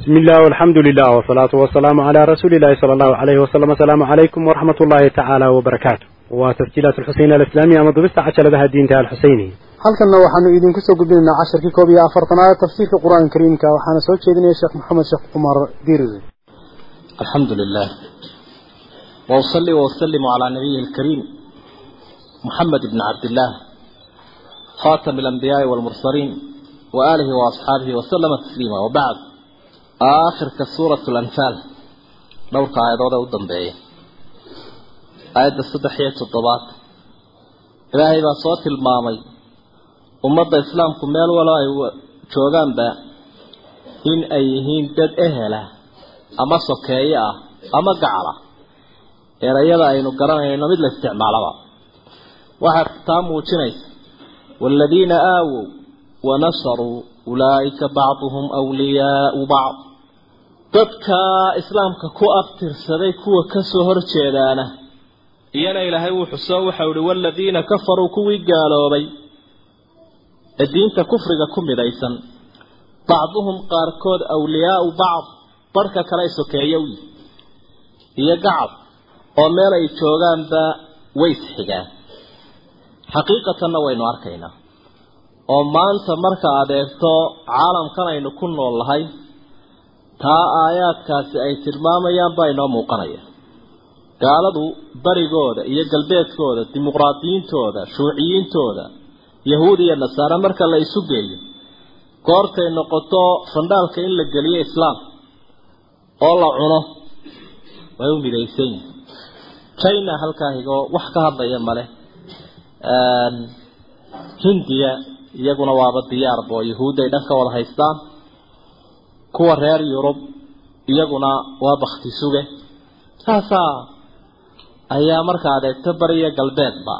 بسم الله والحمد لله والصلاة والسلام على رسول الله صلى الله عليه وسلم السلام عليكم ورحمة الله تعالى وبركاته وتسجيلات الحسين الإسلامية مضبست عشر لها الدين تعالى الحسيني halkanna waxaanu idinku soo gudbinaynaa casharkii koob iyo afartanaad tafsiirka qur-aanka kariimka waxaana soo jeedinaya sheekh maxamed sheekh cumar dirir الحمد لله وأصلي وأسلم على نبيه الكريم محمد بن عبد الله خاتم الأنبياء والمرسلين وآله وأصحابه وسلم تسليما وبعد آخر كسورة الأنفال دور قاعدة وضع الضنبية آية الصدحية الضباط إلهي بصوت المامي ummadda islaamku meel walo ay joogaanba in ay yihiin dad ehela ama sokeeye ah ama gacala erayada aynu garanayno mid la isticmaalaba waxaa taa muujinaysa waaladiina aawow wanasaruu ulaa'ika bacduhum wliyaau bacd dadka islaamka ku abtirsaday kuwa ka soo horjeedaana iyana ilaahay wuu xuso waxau ihi waaladiina kafaruu kuwii gaaloobay. Ee diinta kufriga ku midaysan bacduhum qaarkood awliyaau bacd barhka kale sokeeya yihi iyo gacab oo meel ay joogaanba way isxigaan xaqiiqatanna waynu arkaynaa. Oo maanta marka aad eegto caalamkan aynu ku nool nahay taa aayaadkaasi ay tilmaamayaan baa inoo muuqanaya. Gaaladu barigooda iyo galbeedkooda dimuqraadiyiintooda shuuciyiintooda yahuud iyo nasaare marka la isu geeyo goortay noqoto fandhaalka in la geliyo islaam oo la cuno way u midaysan yihiin china halkaa higoo wax ka hadlaya male hindiya iyaguna waaba diyaarba oo yahuudday dhan ka wada haystaan kuwa reer yurub iyaguna waa bakti suge. Saasaa ayaa marka adeegto bariya galbeedba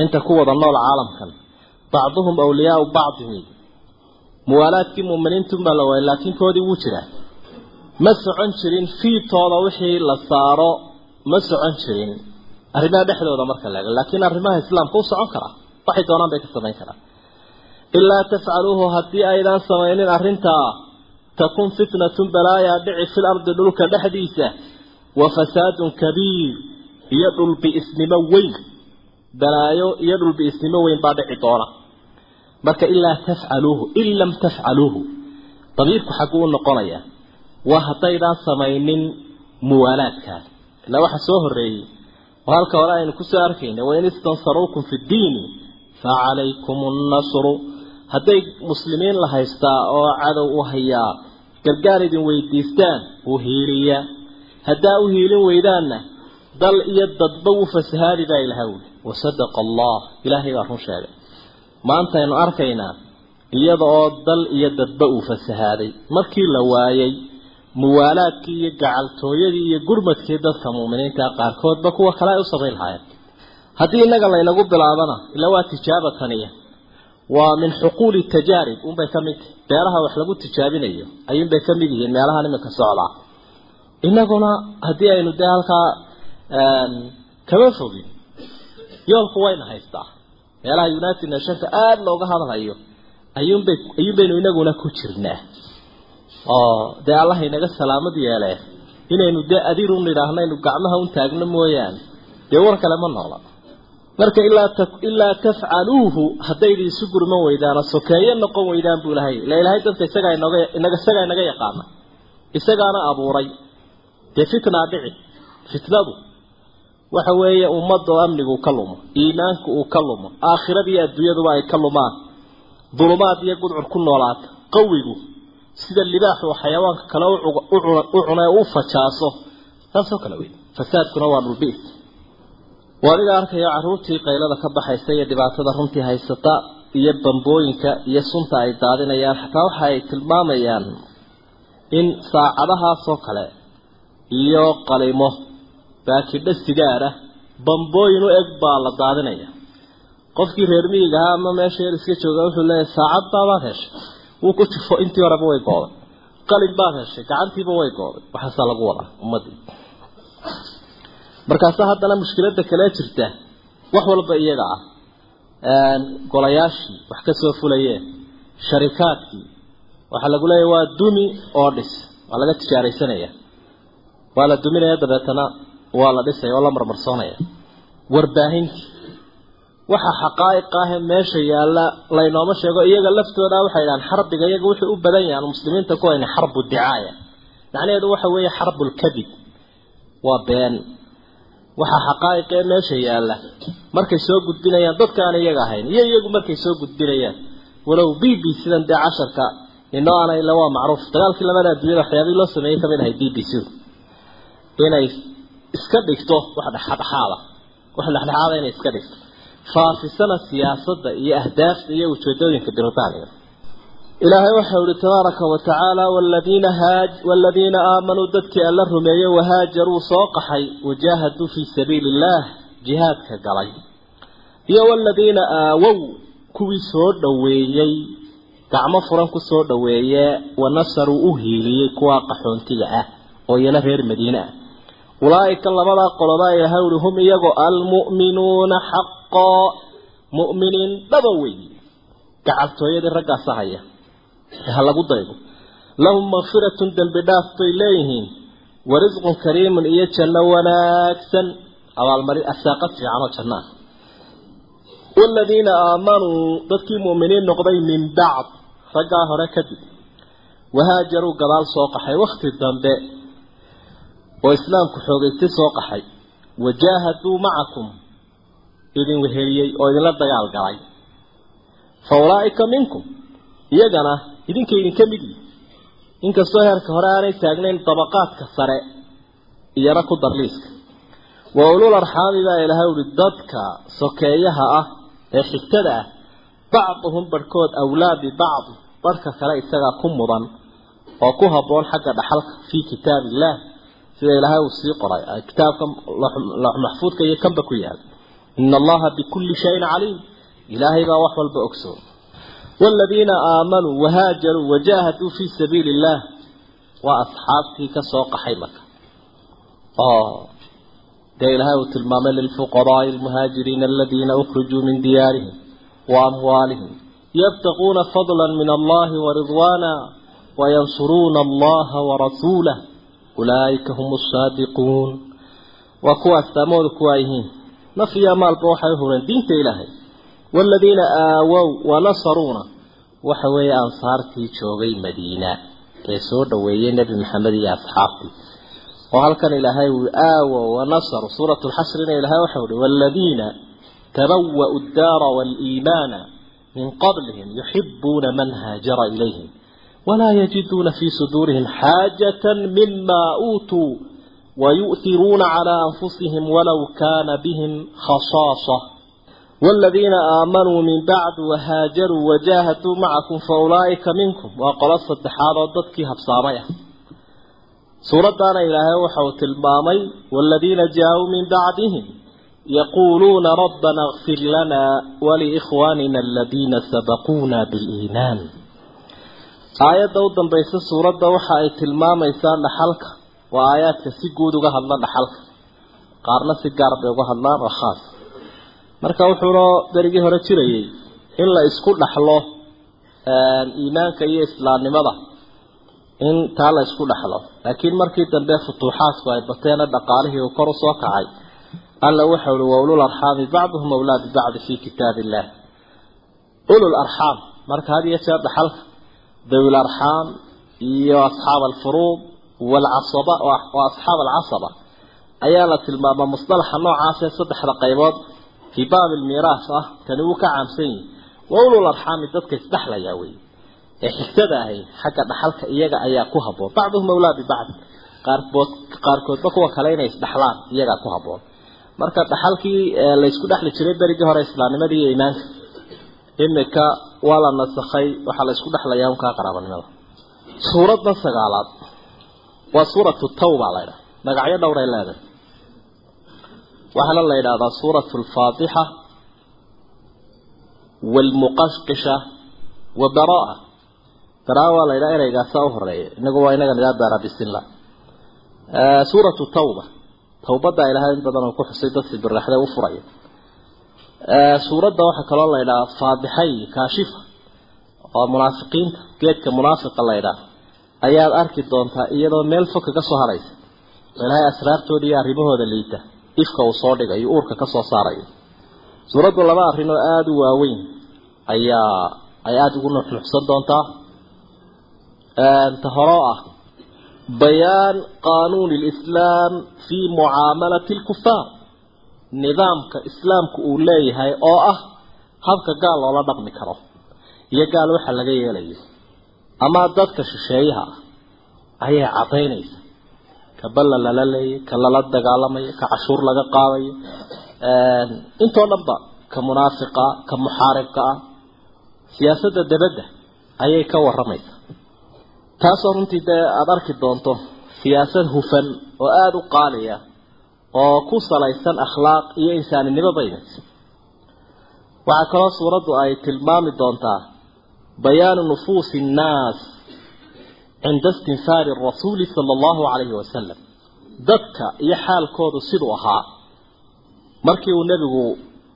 inta ku wada nool caalamkan. Bacduhum awliyaau bacdi wey muwaalaadkii muuminiintunbaa la waayay laakiin koodii wuu jiraa. Ma socon jirin fiitooda wixii la saaro ma socon jirin. Arrimaha dhexdooda marka laega laakiin arrimaha islaamka u socon karaa waxay doonaan bay ka samayn karaan ilaa tafcaluuhu haddii aydaan samaynin arrintaa takun fitnatun balaayaa dhici fil ardi dhulka dhexdiisa wa fasaadun kabiir iyo dhulbi-isnimo weyn balaayo iyo dhulbi-isnimo weyn baa dhici doona marka ilaa tafcaluuhu in lam tafcaluuhu dabiirku xagguu u noqonaya waa haddaydaan samaynin muwaalaadkaas ilaa waxa soo horreeyey oo halka hore aynu ku soo arkayna wain istansaruukum fi ddiini fa calaykum nnasru hadday muslimiin la haystaa oo cadow u hayaa gargaar idin weydiistaan u hiiliya. Haddaa u hiilin weydaanna dal iyo dadba wuu fasahaadi baa ilaha wuli wasadaqa allah. Ilaahay baa run sheegay. Maanta aynu arkaynaa iyada oo dal iyo dadba uu fasahaaday. Markii la waayay muwaalaadkii iyo gacaltooyadii iyo gurmadkii dadka muuminiinta qaarkoodba kuwa kale ay u samayn lahaayeen haddii innaga laynagu bilaabana ila waa tijaaba taniya waa min xuquuli tajaarib. Unbay ka mid tahay beeraha wax lagu tijaabinayo ayuunbay ka mid yihiin meelahan iminka socdaa innaguna haddii aynu dee halkaa kama fogin yoolku wayna haystaa meelaha united nationka aada looga hadalhayo ayuunbay ayuunbaynu inaguna ku jirnaa. Oo dee allah inaga salaamad yeelee inaynu dee adiir un idhaahno aynu gacmaha un taagno mooyaane dee war kale ma noola marka ilaa ta ilaa tafcaluuhu haddaydi isu gurman weydaano sokeeye noqon weydaan buu ilahay ila ilahay dadka isagaa inaga yaqaana isagaana abuuray. Dee fitnaa dhici. Fitnadu waxa weeye ummadda oo amnigu ka lumo iimaanku uu ka lumo aakhiradiiyo adduunyaduba ay ka lumaan. Dulumaad iyo gudcur ku noolaata. Qawigu sida libaaxu xayawaanka kale u cuna u fajaaso. Taasoo kale wey fasaadkuna waa dhulbiis waa arkaya carruurtii qaylada ka baxaysa iyo dhibaatada runtii haysata iyo bambooyinka iyo sunta ay daadinayaan. Xataa waxa ay tilmaamayaan in saacadahaasoo kale iyo qalimo baakidho sigaar ah bambooyin u eg baa la daadinaya. Qofkii reer ahaa ama meesha yar iska jooga wuxuu leeyahay saacad baabaad heshay. Wuu ku jufo intii horeba way gooday qalin baad heshay gacantiiba way gooday waxaasaa lagu wadaa ummaddii markaasa haddana mushkiladda kale jirta wax walba iyaga ah. Golayaashii wax ka soo fulayeen sharikaadkii waxaa lagu leeyahy waa dumi oo dhis waa laga tijaaraysanaya. Waa la duminaya dabeetana waa la dhisaya oo la marmarsoonaya. Warbaahintii waxa xaqaa'iq ah ee meesha yaalla laynooma sheego iyaga laftooda waxay dhahaan xarbiga iyaga wuxuu u badan yahay muslimiinta ku hayna xarbu dicaaya. Macnaheedu waxa weeye xarbulkadib waa been waxa xaqaa'iq ee meesha yaalla. Markay soo gudbinayaan dadka aan iyaga ahayn iyo iyagu markay soo gudbinayaan walow b b sidan dee casharka inoo ana ila waa macruuf. Dagaalkii labada adduunyada waxyaabihii loo sameeyey ka mid ahay b b c. Inay iska dhigto wax dhexdhexaada. Wax dhexdhexaada inay iska dhigto. Faafisana siyaasadda iyo ahdaafta iyo ujeedooyinka biritaaniya ilaahay waxa uhi tabaaraka wa tacaala waladiina haaj waladiina aamanuu dadkii alla rumeeyey wahaajaruu soo qaxay wajaahaduu fii sabiili illaah jihaadka galay. Iyo waladiina aawow kuwii soo dhoweeyey gacmo furan ku soo dhoweeye wanasaruu u hiiliyey kuwaa qaxoontiga ah oo iyana reer madiine ah. Ulaa'ika labadaa qoloba ilahay uhi hum iyagoo almu'minuuna xaqoo mu'miniin dhaba weeye gacaltooyadii raggaasa haya ha lagu daydo. Lahum makfiratun dembi dhaaf bay leeyihiin wa risqun kariimun iyo janno wanaagsan. Abaalmarin asaaqad fiican oo janno ah. Waaladiina aamanuu dadkii mu'miniin noqday min bacd raggaa hore kadib wahaajaruu gadaal soo qaxay wakhti dambe oo islaamku xoogaystay soo qaxay. Wajaahaduu macakum idin weheliyey oo idinla dagaal galay fa ulaa'ika minkum iyagana idinka idinka mid yihi inkastoo heerka hore aanay taagnayn dabaqaadka sare iyana ku darliiska wa ulul arxaami baa ilahay uhi dadka sokeeyaha ah ee xigtada ah bacduhum barhkood awlaa bibacd barhka kale isagaa ku mudan oo ku habboon xagga dhaxalka fii kitaab illaah sida ilaahay uu sii qoray kitaabka maxfuudka iyo kanba ku yaal. Ina allaha bikulli shayin caliim. Ilaahay baa wax walba ogsoon waaladiina aamanuu wahaajaruu wajaahaduu fii sabiili illaah waa asxaabtii ka soo qaxay marka oo dee ilaahay uu tilmaamay lilfuqaraai almuhaajiriina aladiina ukhrijuu min diyaarihim wa amwaalihim yabtaquuna fadla min allahi waridwaana wayansuruuna allaha warasuulah ulaa'ika hum asaadiquun waa kuwa astaamooda kuwaa yihiin waaladiina aawow wanasaruuna waxa weeye ansaartii joogay madiina ee soo dhoweeyey nebi maxamed iyo asxaabtii. oo halkan ilaahay uu aawow wanasaru suuratu lxasrina ilahay waxau uhi waaladiina tabawa'u addaara waaliimaana min qablihim yuxibuuna man haajara ilayhim walaa yajiduuna fii suduurihim xaajatan mima uutuu wayu'hiruuna calaa anfusihim walow kaana bihim khasaasa. والذين آمنوا من بعد وهاجروا وجاهدوا معكم فأولئك منكم وقلص الدحار ضدك هبصامية سورة دانا إلهي وحوت المامي والذين جاءوا من بعدهم يقولون ربنا اغفر لنا ولإخواننا الذين سبقونا بالإيمان aayadda u dambaysa suuradda waxa ay tilmaamaysaa dhaxalka waa aayaadka si guud uga hadla dhaxalka qaarna si marka wuxuunoo berigii hore jirayey in la isku dhaxlo ehm, iimaanka iyo islaamnimada. In taa la isku dhaxlo. Laakiin markii dambe futuuxaadku ay bateena dhaqaalihii uu kor u soo kacay alla wuxuu uhi wa ulul arxaami bacduhum awlaa bibacdi fii kitaabi illaah ulul arxaam marka had iyo jeer dhaxalka dawil arxaam iyo asxaab alfuruud walcasaba oo asxaab alcasaba ayaa la tilmaama musalaxa noocaas saddexda qaybood fii baab almiiraas ah kani wuu ka caamsan yahay. Wa ulul arxaami dadka isdhexlayaa weeye. Ee xigtada ahay xagga dhaxalka iyaga ayaa ku haboon bacduhum awlaa bibacd. Qaarbood qaarkoodba kuwa kale inay isdhexlaan iyagaa ku haboon marka dhaxalkii laysku dhexli jiray berigii hore islaamnimadii iyo iimaanka. Imika waa la nasakhay waxaa la isku dhexlayaa unkaa qaraabanimada. Suuradda sagaalaad waa suuratu tawba laydhaha magacyo dhowray leedahay waxaana la yidhahdaa suuratu alfaatixa waalmuqashqisha wa baraa baraa waa la yidhaha ereygaasaa u horreeya inagu waa inaga nidhaa baara bisinla suuratu tawba. Tawbadda ilaahay in badan oo ku xusay dadkii biraxde u furaya. Suuradda waxaa kaloo la yidhahaa faadixay kaashifa oo munaafiqiinta geedka munaafiqa laydhaa ayaad arki doontaa iyadoo meel fog kaga soo hadhaysa oo ilaahay asraartooda iyo arrimahooda liita ifka uu soo dhigayo uurka ka soo saarayo. Suuraddu laba arrin oo aada u waaweyn ayaa ay aada ugu nuxnuxsan doontaa. Ta horoo ah bayaan qaanuuni lislaam fii mucaamalati alkufaar nidaamka islaamku uu leeyahay oo ah habka gaal loola dhaqmi karo iyo gaal waxa laga yeelayo. Ama dadka shisheeyaha ah ayay cadaynaysa ka balla lala leeyay ka lala dagaalamayo ka cashuur laga qaadayo intoo dhanba ka munaafiqa ka muxaaribka ah siyaasadda dabadda ayay ka waramaysa taasoo runtii dee aada arki doonto siyaasad hufan oo aada u qaaliya oo ku salaysan akhlaaq iyo insaaninimo baynaysa. Waxaa kaloo suuraddu ay tilmaami doontaa bayaanu nufuusi innaas cinda istinfaari rasuuli sala allahu calayhi wasalam dadka iyo xaalkoodu siduu ahaa markii uu nebigu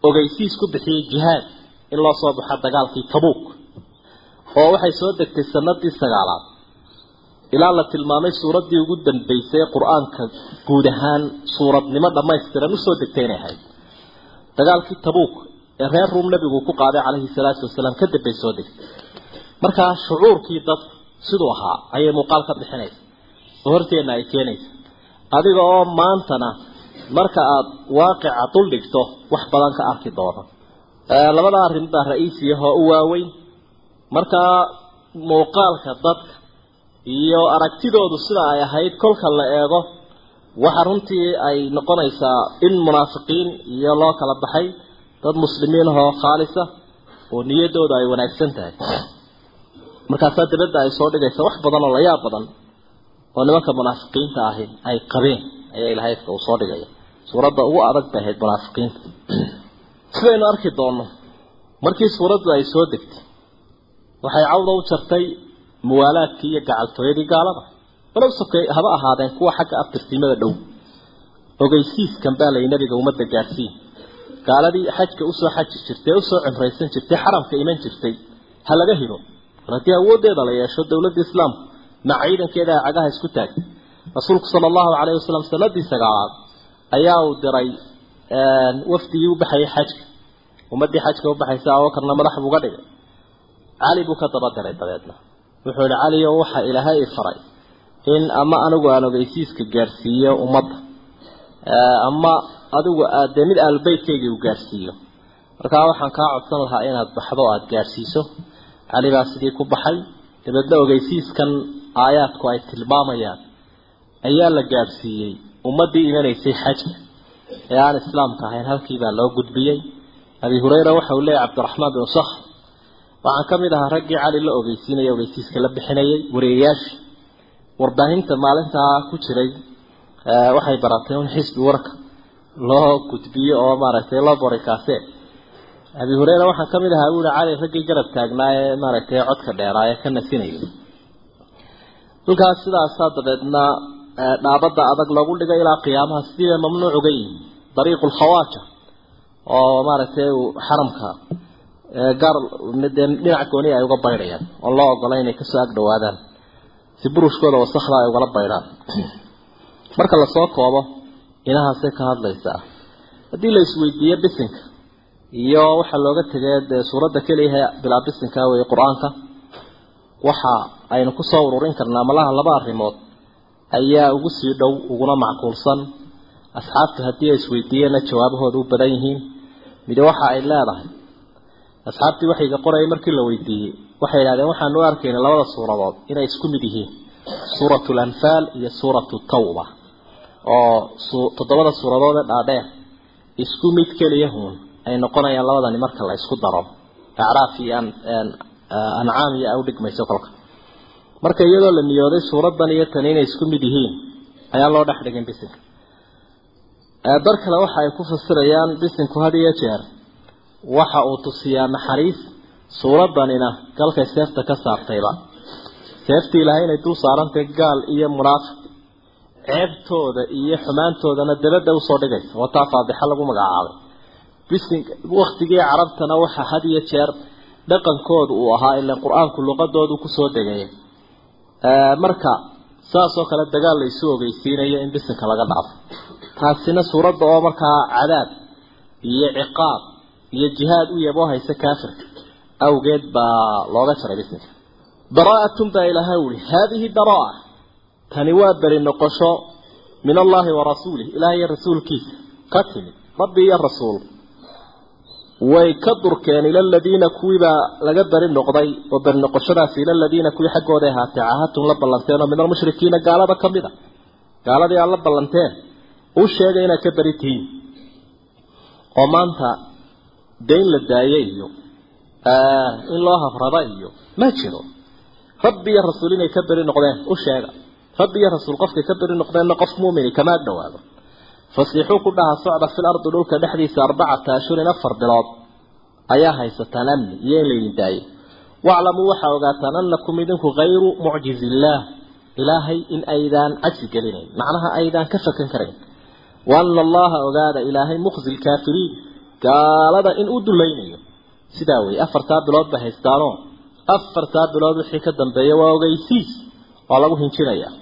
ogeysiis ku bixiyey jihaad in loo soo baxo dagaalkii tabuuk oo waxay soo degtay sanadii sagaalaad ilaa la tilmaamay suuraddii ugu dambaysay ee qur'aanka guud ahaan suuradnimo dhammaystiran u soo degtay inay ahayd dagaalkii tabuuk ee reer ruum nebigu ku qaaday calayhi salaatu wasalaam ka dambay soo degtay markaa shucuurkii dadka siduu ahaa ayay muuqaal ka bixinaysa. Oo horteenna ay keenaysa. Adiga oo maantana marka aada waaqica dul dhigto wax badan ka arki doono. Labada arrin baa ra'iisiyahoo u waaweyn. Markaa muuqaalka dadka iyo aragtidoodu sida ay ahayd kolka la eego waxa runtii ay noqonaysaa in munaafiqiin iyo loo kala baxay dad muslimiin ahoo khaalisa oo niyadooda ay wanaagsan tahay markaasaa dabadda ay soo dhigaysa wax badan oo layaab badan oo nimanka munaafiqiinta ahi ay qabeen ayaa ilahaydka uu soo dhigaya. Suuradda ugu adag bay ahayd munaafiqiinta. Sidaynu arki doonno markii suuraddu ay soo degtay waxay cawda u jartay muwaalaadkii iyo gacaltooyadii gaalada. Walow sokay haba ahaadeen kuwa xagga aftirsiimada dhow. Ogeysiiskan baa lay nabiga ummadda gaadhsiin gaaladii xajka u soo xaji jirtay u soo cimraysan jirtay xaramka iman jirtay ha laga mar haddii awooddeeda la yeesho dowladda islaamku maca ciidankeeda cagaha isku taagtay rasuulku sala allahu calayhi wasalam sanadii sagaalaad ayaa uu diray wafdigii u baxayay xajka. Ummaddii xajka u baxaysa abakarna madax buuga dhigay. Cali buu ka daba diray dabeedna. Wuxuu yihi cali o waxa ilaahay i faray in ama anigu aan ogeysiiska gaadhsiiyo ummadda. Ama adigu aad dee mid aalbeytkaygii u gaadhsiiyo markaa waxaan kaa codsan lahaa inaad baxdo o aada gaadhsiiso cali baa sidii ku baxay dabeedna ogeysiiskan aayaadku ay tilmaamayaan. Ayaa la gaadhsiiyey ummaddii imanaysay xajka ee aan islaamka ahayn halkii baa loo gudbiyey. Abi hureyra waxa uu leeyahy cabdiraxmaan binu sakh waxaan ka mid ahaa raggii cali la ogeysiinaya ogeysiiska la bixinayay wariyayaashii warbaahinta maalintaa ku jiray waxay baratay in xisbi warka loo gudbiyo oo maaragtay loo borikaase abi hureyra waxaan ka mid ahaa buuhi cali raggii garab taagnaa ee maaragtay codka dheeraa ee ka nasinayay dhulkaas sidaasaa dabeedna dhaabada adag loogu dhigay ilaa qiyaamaha sidii bay mamnuuc uga yihiin dariiqu lkhawaaja oo maaragtay xaramka gaar dee dhinac gooni ay uga baydhayaan oo loo ogola inay ka soo ag dhawaadaan si burushkooda wasakda ay ugala baydhaan marka la soo koobo inahaasay ka hadlaysaa haddii la isweydiiyo bisinka iyo waxaa looga tegay dee suuradda keliyaha bilaa bisinka wey qur'aanka waxa aynu ku soo ururin karnaa malaha laba arrimood ayaa ugu sii dhow uguna macquulsan. Asxaabta haddii ay isweydiiyeenna jawaabahooda u badan yihiin mide waxa ay leedahay. Asxaabtii waxayga qorayay markii la weydiiyey waxay yidhahdeen waxaanu u arkaynay labada suuradood inay isku mid yihiin suuratu lanfaal iyo suuratu tawba. Oo toddobada suuradood ee dhaadheer isku mid keliya huun ay noqonayaan labadani marka la isku daro. Acraaf iyo ancaam iyo ay udhigmayso kolka. Marka iyadoo la niyooday suuraddan iyo tani inay isku mid yihiin ayaa loo dhex dhigin bisinka dar kale waxa ay ku fasirayaan bisinku had iyo jeer. Waxa uu tusiyaa naxariis suuraddanina galkay seefta ka saartayba. Seeftii ilaahay inay dul saarantahay gaal iyo munaafiq ceebtooda iyo xumaantoodana dabadda u soo dhigaysa. Wataa faadixa lagu magacaabay bisin waktigii carabtana waxa had iyo jeer dhaqankoodu uu ahaa ilaan qur'aanku luqadoodu ku soo degaya marka saas oo kale dagaal la isu ogeysiinayo in bisinka laga dhaafo. Taasina suuradda oo markaa cadaab iyo ciqaab iyo jihaad u yaboo haysa kaafirka awgeed baa looga jaray bisinka. Baraa'atun baa ilaahay uli haadihi baraa tani waa beri noqosho min allahi wa rasuulih ilaah iyo rasuulkiisa ka timid rabbi iyo rasuul way ka durkeen ila aladiina kuwiibaa laga beri noqday oo beri noqoshadaasi ila aladiina kuwii xaggooda ahaatee caahadtum la ballanteen oo min almushrikiina. Gaalada ka mid a gaaladii aad la ballanteen u sheegay inaad ka beri tihiin. Oo maanta dayn la daaye iyo in loo habrada iyo ma jiro. Rabbi iyo rasuul inay ka beri noqdeen u sheega. Rabbi iyo rasuul qofkay ka beri noqdeenna qof muumini kama ag fasiixuu ku dhaha socda fil ardi dhulka dhexdiisa arbacata ashhurin afar bilood. Ayaa haysataan amni iyo in laydin daayo waclamuu waxaa ogaataan annakum idinku hayru mucjizi illaah ilaahay in aydaan cajsi gelinayn macnaha aydaan ka fakan karayn. Wa ana allaha ogaada ilaahay mukhzi lkaafiriin gaalada in u dulaynayo. Sidaa weeye afartaa bilood bay haystaanoo. Afartaa bilood wixii ka dambeeya waa ogeysiis waa lagu hinjinayaa.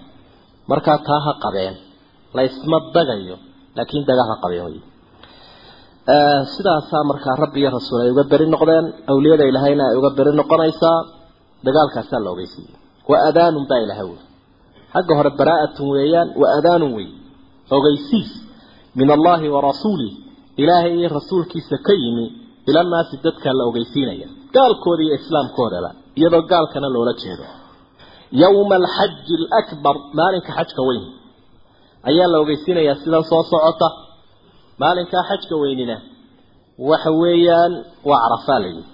Markaa taa ha qabeen laysma dagayo laakiin daga ha qabeen wey sidaasaa markaa rabbi iyo rasuul ay uga beri noqdeen awliyada ilaahayna ay uga beri noqonaysaa dagaalkaasaa la ogeysiiyey wa adaanun baa ilahay wey xagga hore baraa'atun weeyaan wa adaanun wey ogeysiis min allahi wa rasuulih ilaahay iyo rasuulkiisa ka yimi ilanaasi dadkaa la ogeysiinaya gaalkooda iyo islaamkoodaba iyadoo gaalkana loola jeedo. Yowma alxaji alakbar maalinka xajka weyn ayaa la ogeysiinayaa sidan soo socota. Maalinkaa xajka weynina waxa weeyaan waa carafaa la yidhi.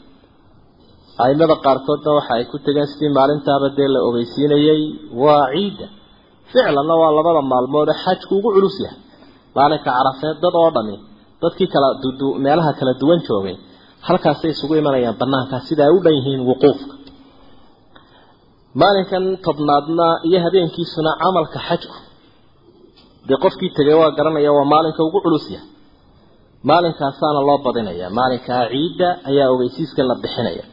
Aimada qaarkoodna waxa ay ku tegeen sidii maalintaaba dee la ogeysiinayey waa ciidda. Ficlanna waa labada maalmood ee xajku ugu culus yahay. Maalinka carafeed dad oo dhami dadkii kala meelaha kala duwan joogay halkaasay isugu imanayaan banaankaa sida ay u dhan yihiin wuquufka. Maalinkan tobnaadna iyo habeenkiisuna camalka xajku dee qofkii tegay waa garanaya waa maalinka ugu culus yahay maalinkaasaana loo badinaya. Maalinkaa ciidda ayaa ogeysiiska la bixinaya.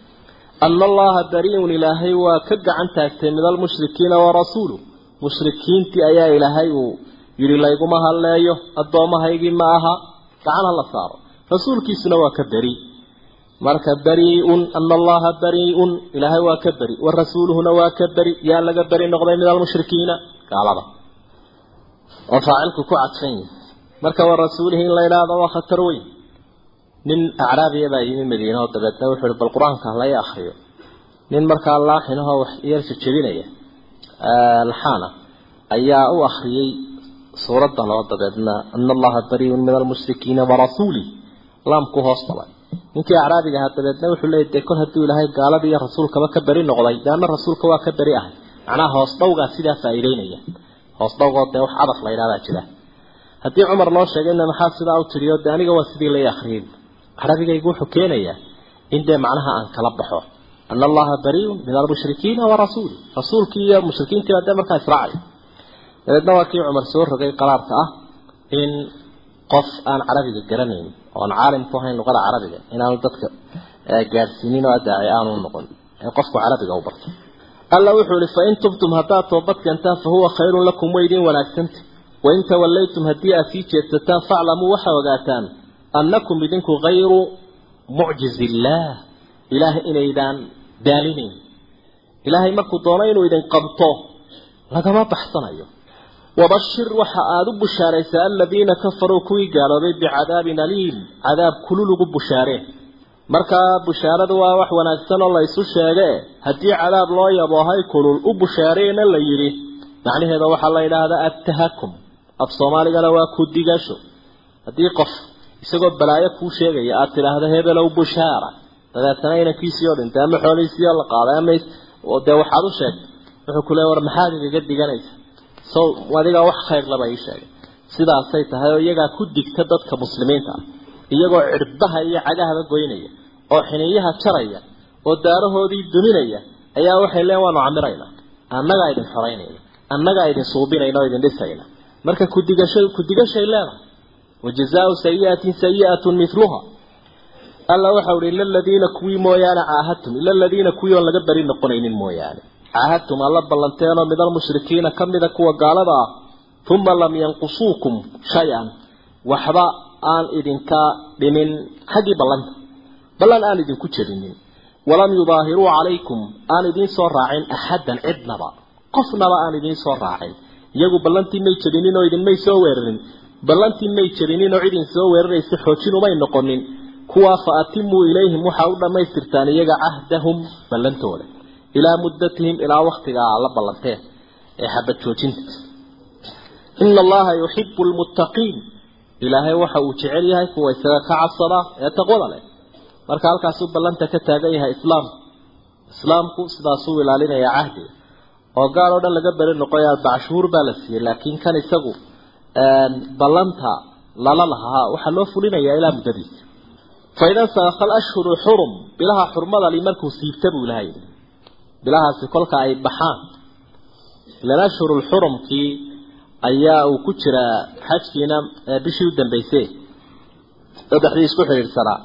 Ana allaha bariun ilaahay waa ka gacan taagtay min almushrikiina wa rasuulu mushrikiintii ayaa ilaahay uu yidhi layguma halleeyo addoomahaygii ma aha. Gacan ha la saaro. Rasuulkiisuna waa ka beri. Marka bariun ana allaha bariun ilaahay waa ka beri. Wa rasuuluhuna waa ka beri. Yaa laga beri noqday min almushrikiina? Gaalada oo faacilku ku cadfan yihi marka wa rasuulihi in la idhaahdo waa khatar weyn. Nin acraabiya baa yimi madiina oo dabeedna wuxuu ihi bal qur'aanka halay akriyo nin markaa laaxinahoo wax yeelsa jebinaya laxaana ayaa u akriyey suuraddan oo dabeedna ana allaha bariun min almushrikiina warasuulih laamku hoos dabay ninkii acraabiga ahaa dabeedna wuxuu leeyay dee kol hadduu ilaahay gaaladii iyo rasuulkaba ka beri noqday daana rasuulka waa ka beri ahay. Macnaha hoos dhowgaa sidaa faa'iideynaya hoos dhowgoo dee wax cadaf la yidhahdaa jira. Haddii cumar loo sheegayna maxaa sidaa u tiriyo dee aniga waa sidii lay akriyay carabigaygu wuxuu keenayaa in dee macnaha aan kala baxo. Ana allaha bariun min almushrikiina wa rasuuli rasuulkii iyo mushrikiintiiba dee markaa israacay dabeedna waa kii cumar soo rogay qaraarka ah in qof aan carabiga garanayn oo aan caalim ku ahayn luqada carabiga inaanu dadka gaadhsiinin oo adaaci aanu noqon. Ee qofku carabiga u barto alla wuxuu ihi fain tubtum haddaad toobad keentaan fa huwa khayrun lakum way idiin wanaagsanta wain tawallaytum haddii aad sii jeedsataan faclamuu waxaa ogaataan annakum idinku hayru mucjizi illaah ilaahay inaydaan daalinayn. Ilaahay markuu doono inuu idin qabto lagama baxsanayo. Wabashir waxa aada u bushaaraysaa aladiina kafaruu kuwii gaaloobay bicadaabin aliim cadaab kulul ugu bushaareen markaa bushaaradu waa wax wanaagsan oo la isu sheege haddii cadaab loo yaboohay kulul u bushaareena la yidhi. Macnaheeda waxaa la yidhaahdaa attahakum. Af soomaaligana waa ku digasho. Haddii qof isagoo balaayo kuu sheegaya aada tidhaahdo hebelow bushaara. Dabeetana inankiisii oo dhintay ama xoolihiisii oo la qaaday ama dee waxaad u sheegtay wuxuu ku leey war maxaad igaga diganaysa? So adigaa wax khayr laba ii sheegay. Sidaasay tahay oo iyagaa ku digta dadka muslimiinta. ah iyagoo cirbaha iyo cagahaba goynaya oo xiniyaha jaraya oo daarahoodii duminaya ayaa waxay leen waanu camiraynaa annagaa idin xoraynayna annagaa idin suubinayna oo idin dhisayna marka kudigasha kudigashay leedahay. Wajazaau sayiatin sayiatun miluha alla waxau ihi ila kuwii mooyaane caahadtum ila aladiina kuwii oon laga beri noqonaynin mooyaane. Caahadtum alla ballanteenoo min almushrikiina ka mida kuwa gaalada ah uma lam yanqusuukum shay-an. Waxba aan idinka dhimin xaggii ballanta ballan aan idinku jebinin. Walam yudaahiruu calaykum aan idiin soo raacin axaddan cidnaba. Qofnaba aan idiin soo raacin. Iyagu ballantii may jebinin oo idinmay soo weerarin ballantii may jebinin oo cid idin soo weeraraysa xoojin umay noqonin. Kuwaa fa atimuu ilayhim waxaa u dhammaystirtaan iyaga cahdahum ballantooda. Ilaa muddatihim ilaa waktigaa la ballanteen ee xabad joojinta. Ina allaha yuxibu lmuttaqiin ilaahay waxa uu jecel yahay kuwa isaga ka cabsada ee taqwada leh. Marka halkaasuu ballanta ka taagan yahay islaamku islaamku sidaasuu ilaalinayaa cahdiga oo gaal oo dhan laga beri noqoya bacshuhuur baa la siiyey laakiin kan isagu ballanta lala lahaa waxaa loo fulinayaa ilaa muddadiisa faidan sakha alashhuru xurum bilaha xurmada li markuu siibta buu ilahay bilahaasi kolka ay baxaan. Ilan ashhuru lxurumkii ayaa uu ku jiraa xajkiina bishii u dambeysay. Saddexdii isku xidhiidhsanaa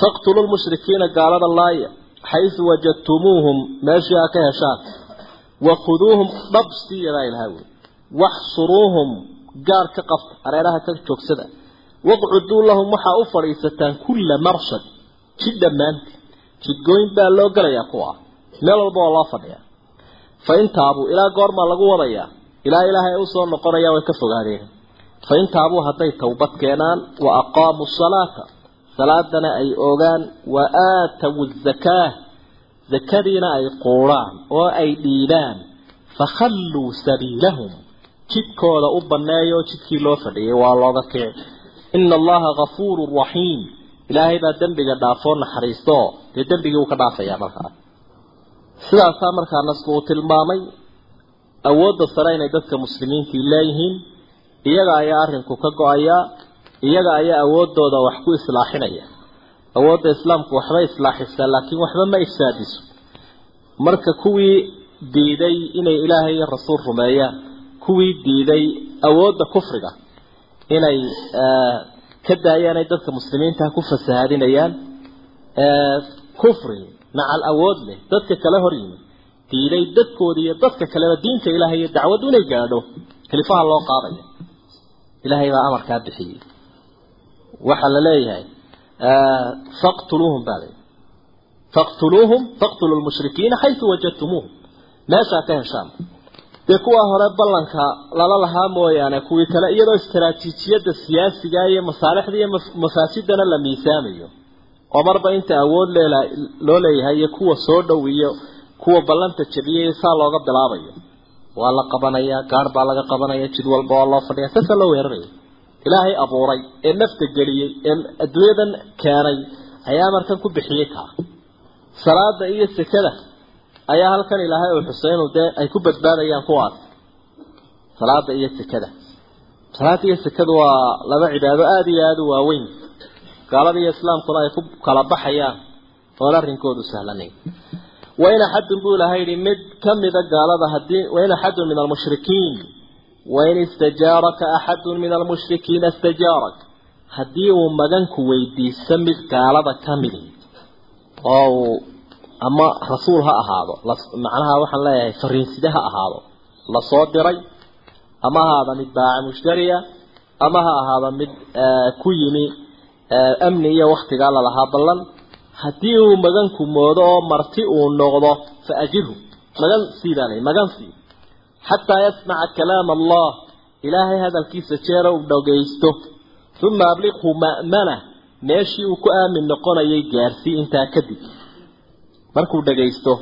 faqtuluu lmushrikiina gaalada laaya xaysu wajadtumuuhum meeshii aa ka heshaan. Wakhuduuhum dhab siiyadaa ilahay wey. Waxsuruuhum gaar ka qabta areeraha ka joogsada. Waqcuduu lahum waxaa u fadhiisataan kulla marshad. Jid dhammaanti jidgooyin baa loo gelayaa kuwa. Meel walba oo loo fadhiyaa. Fa intaabuu ilaa goormaa lagu wadayaa ilaa ilaahay u soo noqonaya way ka fogaadeen. Fa intaabuu hadday towbad keenaan wa aqaamuu salaata. Salaadana ay ogaan wa aatawu zakaa zakadiina ay quuraan oo ay dhiibaan. Fakhalluu sabiilahum. Jidkooda u banneeyo jidkii loo fadhiyay waa looga kici ina allaha gafuurun raxiim ilaahay baa dembiga dhaafoo naxariisto dee dembigii uu ka dhaafayaa markaa. Sidaasaa markaa nasku uu tilmaamay awoodda sare inay dadka muslimiintii leeyihiin iyaga ayaa arrinku ka go'ayaa iyaga ayaa awooddooda wax ku islaaxinaya. Awoodda islaamku waxbay islaaxisaa laakiin waxba ma ifsaadiso. Marka kuwii diiday inay ilaahay iyo rasuul rumeeyaan kuwii diiday awoodda kufriga inay ka daayaan ay dadka muslimiinta ku fasahaadinayaan kufri macal awood leh dadka kale hor yimi diiday dadkooda iyo dadka kaleba diinta ilaahay iyo dacwaddu inay gaadho khilifaha loo qaadaya. Ilaahay baa amarkaa bixiyey. Waxaa la leeyahay faqtuluuhum baa leeyahay. Faqtuluuhum faqtulu lmushrikiina xaysu wajadtumuuhum. Meeshaa ka heshaan dee kuwa hore ballanka lala lahaa mooyaane kuwii kale iyadoo istaraatiijiyadda siyaasiga iyo masaalixda iyo mafaasidana la miisaamayo. Oo marba inta awood loo leeyahay iyo kuwa soo dhow iyo kuwa ballanta jabiyay saa looga bilaabayo. Waa la qabanayaa gaar baa laga qabanaya jid walba waa loo fadhiya sasa loo weeraraya. Ilaahay abuuray ee nafta geliyey ee adduunyadan keenay ayaa markan ku bixiyey kaa salaada iyo sekada ayaa halkan ilaahay uu xuseen dee ay ku badbaadayaan kuwaas salaada iyo sekada salaada iyo sekadu waa laba cibaado aada iyo aada u waaweyn. Gaalada iyo islaamkuna ay ku kala baxayaan oon arrinkoodu sahlanayn wain axadun buu ilahay yihi mid kamida gaalada haddii wain axadun min almushrikiin wain istajaaraka axadun min almushrikiina istajaarak haddii uu maganku weydiisto mid gaalada kamidi oo uu ama rasuul ha ahaado macnaha waxaan leeyahay fariinside ha ahaado la soo diray ama ha ahaada mid baaca mushtariya ama ha ahaada mid ku yimi amni iyo waktigaa lalahaa ballan haddii uu maganku moodo oo marti uu noqdo fa ajirhu. Magan siidaan magan sii. Xataa yasmaca kalaam allah. Ilaahay hadalkiisa jeera uu dhagaysto. Uma abliqhu ma'mana. Meeshii uu ku aamin noqonayay gaarsii intaa kadib markuu dhagaysto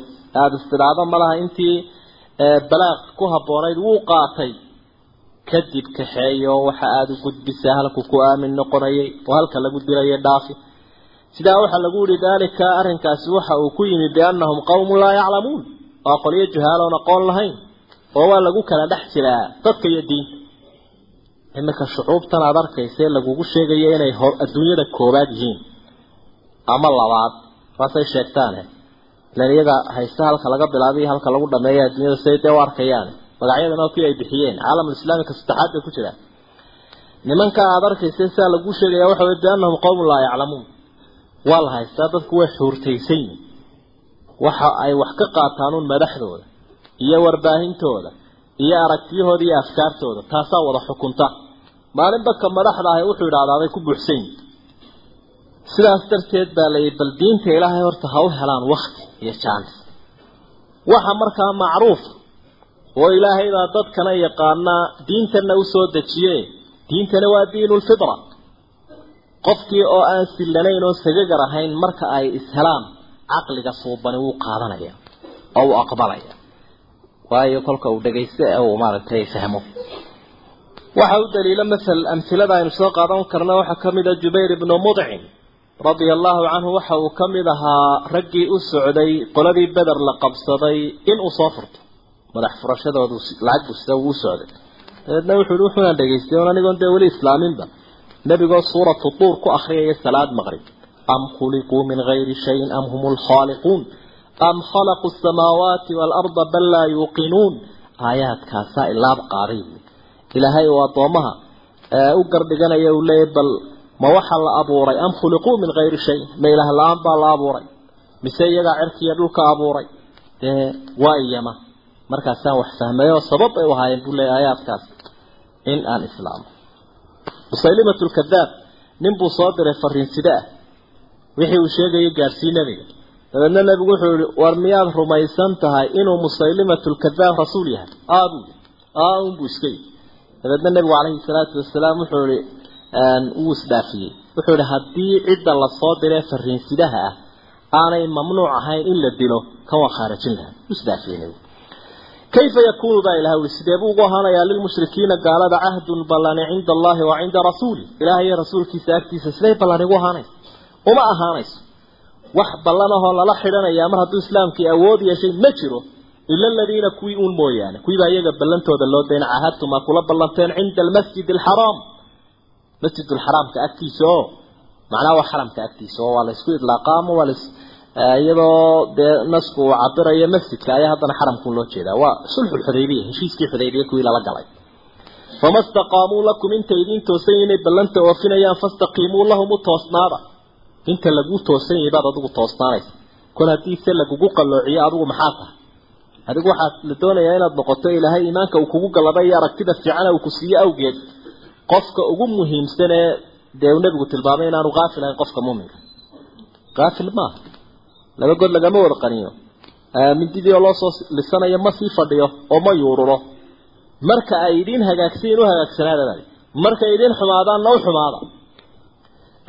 aada istidhaado malaha intii balaaq ku habboonayd wuu qaatay. Kadib kaxeeyo waxa aada u gudbisaa halku ku aamin noqonayay oo halka lagu dilayay dhaafi sidaa waxaa lagu yihi daalika arrinkaasi waxa uu ku yimi biannahum qawmun laa yaclamuun. Waa qolyo juhaaloon aqoon lahayn oo waa lagu kala dhex jiraa dadka iyo diinta. Iminka shucuubtan aada arkaysee lagugu sheegayo inay hor adduunyada koobaad yihiin. Ama labaad saasay sheegtaane ilan iyaga haysta halka laga bilaabiyo halka lagu dhameeya adduunyada siday dee u arkayaan magacyadan oo ay bixiyeen caalamulislaamika saddexaad bay ku jiraan nimanka aada arkaysa sidaa lagu sheegaya waxa wey biannahum qawmun laa yaclamuun waa la haystaa dadku way xuurtaysan yihiin waxa ay wax ka qaataan uun madaxdooda iyo warbaahintooda iyo aragtiyahooda iyo afkaartooda. Taasaa wada xukunta. Maalinba ka madaxda ahi wuxuu idhahdaa bay ku buuxsan yihiin sidaas darteed baa layidhi bal diinta ilaahay horta ha u helaan wakti iyo jaanis waxa markaa macruufa oo ilaahay baa dadkana yaqaanaa diintana u soo dejiye diintana waa diinulfitra qofkii oo aan sillanayn oo sagagar ahayn marka ay ishelaan caqliga suubani wuu qaadanaya oo uu aqbalaya. Waayo kolka uu dhagaysto ee uu maaragtay fahmo. Waxa u daliila masal amhilada aynu soo qaadan karna waxaa ka mid a jubayr ibnu mudcim radia allahu canhu waxa uu ka mid ahaa raggii u socday qoladii beder la qabsaday in uu soo furto. Madax furashadoodu lacag buu sida uu socday. Dabeedna wuxuu yihi wuxuuna dhegaystay on anigoon dee weli islaaminba nebigoo suuratu tuur ku akhriyaya salaad maqrib am khuliquu min gayri shayin am hum lkhaaliquun am khalaquu asamaawaati waalarda bal laa yuuqinuun aayaadkaasaa ilaab qaaday ilaahay uu addoomaha u gardhiganaya uu leeyahy bal ma waxaa la abuuray am khuliquu min gayri shay ma ilaah la'aan baa la abuuray mise iyagaa cirkiiyo dhulka abuuray dee waa iyama markaasaan wax fahmay oo sabab ay u ahaayeen buu leeyahy aayaadkaas in aan islaamo musaylimat lkadaab nin buu soo diray fariin side ah wixii uu sheegayay gaarsii nebiga. Dabeedna nebigu wuxuu yihi war miyaad rumaysan tahay inuu musaylimat lkadaab rasuul yahay? Aabuu aa unbuu iska yii dabeedna nebigu calayhi salaatu wasalaam wuxuu yihi wuu isdhaafiyey wuxuu yihi haddii cidda la soo diree fariinsidaha ah aanay mamnuuc ahayn in la dilo kan waa khaarajin laha wuu isdhaafiyey nebigu kayfa yakuunu baa ilaha uli sidee buu ugu ahaanayaa lilmushrikiina gaalada cahdun ballani cinda allahi wa cinda rasuuli ilaah iyo rasuulkiisa agtiisa siday ballan igu ahaanayso uma ahaanayso wax ballan ahoo lala xidhanayaa mar hadduu islaamkii awood yeeshay ma jiro ila aladiina kuwii uun mooyaane kuwii baa iyaga ballantooda loo dayna cahadtum aa kula ballanteen cinda almasjid alxaraam masjid alxaraamka agtiisa oo macnaha waa xaramka agtiisa oo waa la isku idlaaqaa ama waa las iyadoo dee nasku uu cabirayo masjidka ayaa haddana xaramkun loo jeedaa. Waa sulxu xudaybiya heshiiskii xudaybiya kuwii lala galay. Fama staqaamuu lakum inta idiin toosan yihiin inay ballanta oofinayaan fastaqiimuu lahum u toosnaada. Inta lagu toosan yahay baad adigu toosnaanaysa. Kol haddii se lagugu qalloociyo adigu maxaa tahay? Adigu waxaad la doonayaa inaad noqoto ilaahay iimaanka uu kugu galladay iyo aragtida fiicana uu ku siiye awgeed. Qofka ugu muhiimsan ee dee uu nebigu tilmaamay inaanu kaafil ahayn qofka muuminka. Kaafil maaha laba god lagama wada qaniyo mindidii oo loo soo lisanayo ma sii fadhiyo oo ma yuururo. Marka ay idiin hagaagsayin u hagaagsanaada marka idiin xumaadaanna u xumaada.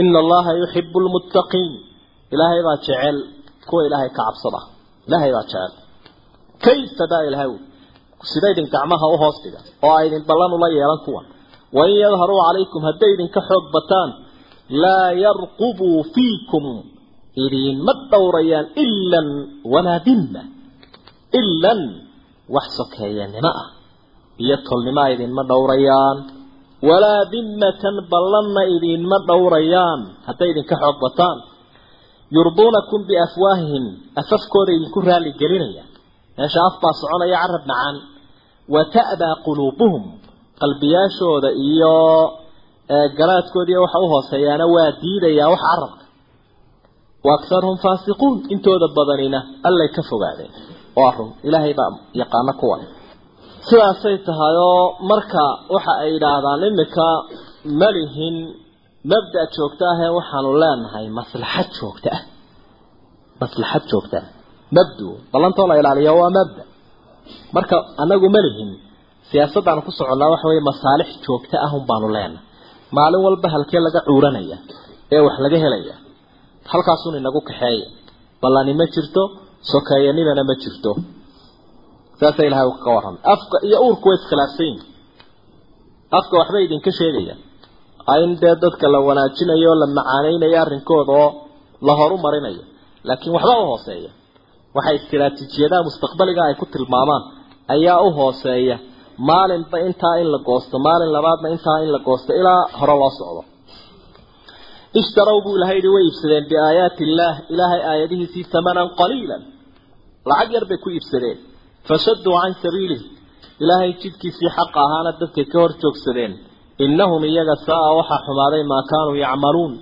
Ina allaha yuxibu lmuttaqiin ilaahay baa jecel kuwa ilaahay ka cabsada. Ilaahay baa jecel. Kayfa baa ilahay sida idin gacmaha u hoos dhiga oo ay idin ballan ula yeelan kuwan. Wain yadharuu calaykum hadday idinka xoog bataan laa yarqubuu fiikum idinma dhowrayaan ilan walaa dimma. Ilan wax sokeeyanimo ah. Iyo tolnimo idinma dhowrayaan. Walaa dimmatan ballanna idinma dhowrayaan. Hadday idinka xoog bataan yurduunakum biafwaahihim. Afafkooda idinku raali gelinayaan meesha af baa soconaya carab macaan. Wa ta'daa quluubuhum. Qalbiyaashooda iyo garaadkoodiiyo waxa u hooseeyaana waa diidayaa wax carabka wa akharuhum faasiquun intooda badanina allay ka fogaadeen. Waa run ilaahay baa yaqaano kuwan sidaasay tahay oo marka waxa ay yidhaahdaan imika malihin mabda joogto ah ee waxaanu leenahay maslaxad joogto ah. Maslaxad joogto ah. Mabdu ballantoo la ilaaliyo waa mabda. Marka anagu malihin siyaasaddaanu ku soconnaa waxa weeye masaalix joogto ah un baanu leenahay. Maalin walba halkee laga cuuranaya ee wax laga helaya halkaasun inagu kaxeeya. Ballani ma jirto sokeeyanidana ma jirto. Saasa ilahay uu ka warramay. Afka iyo uurku way iskhilaafsan afka waxbay idinka sheegayaan. In dee dadka la wanaajinayo la macaaneynayo arrinkooda oo la horu marinayo laakiin waxba u hooseeya. Waxay istiraatiijiyadaha mustaqbaliga ay ku tilmaamaan. Ayaa u hooseeya. Maalinba intaa in la goosto maalin labaadna intaa in la goosto ilaa hore loo socdo ishtarow buu ilahay yihi way iibsadeen biaayaati illaah ilaahay aayadihiisii hamanan qaliilan lacag yar bay ku iibsadeen fashaduu can sabiilih ilaahay jidkiisii xaqa ahaana dadkay ka hor joogsadeen innahum iyaga saa-a waxaa xumaaday maa kaanuu yacmaluun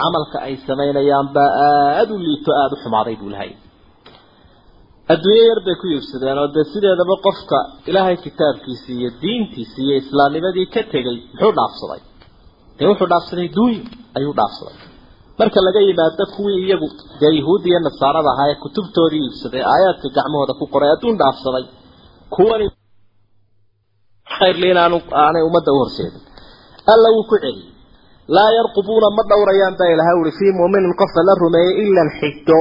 camalka ay samaynayaan baa aada u liito aada u xumaaday buu lahay adduunyo yar bay ku iibsadeen oo dee sideedaba qofka ilaahay kitaabkiisii iyo diintiisii iyo islaamnimadii ka tegay muxuu dhaafsaday dee wuxuu dhaafsaday duuny ayuu dhaafsaday marka laga yimaado kuwii iyagu dee yahuudda iyo nasaarada ahaa ee kutubtoodii iibsaday aayaadka gacmahooda ku qoray adduun dhaafsaday. Kuwani khayrli inaanu aanay ummadda u horseedin. Alla wuu ku celiyey laa yarqubuuna ma dhowrayaan baa ilahay uri fii muuminin qofka la rumeeyey ilan xigto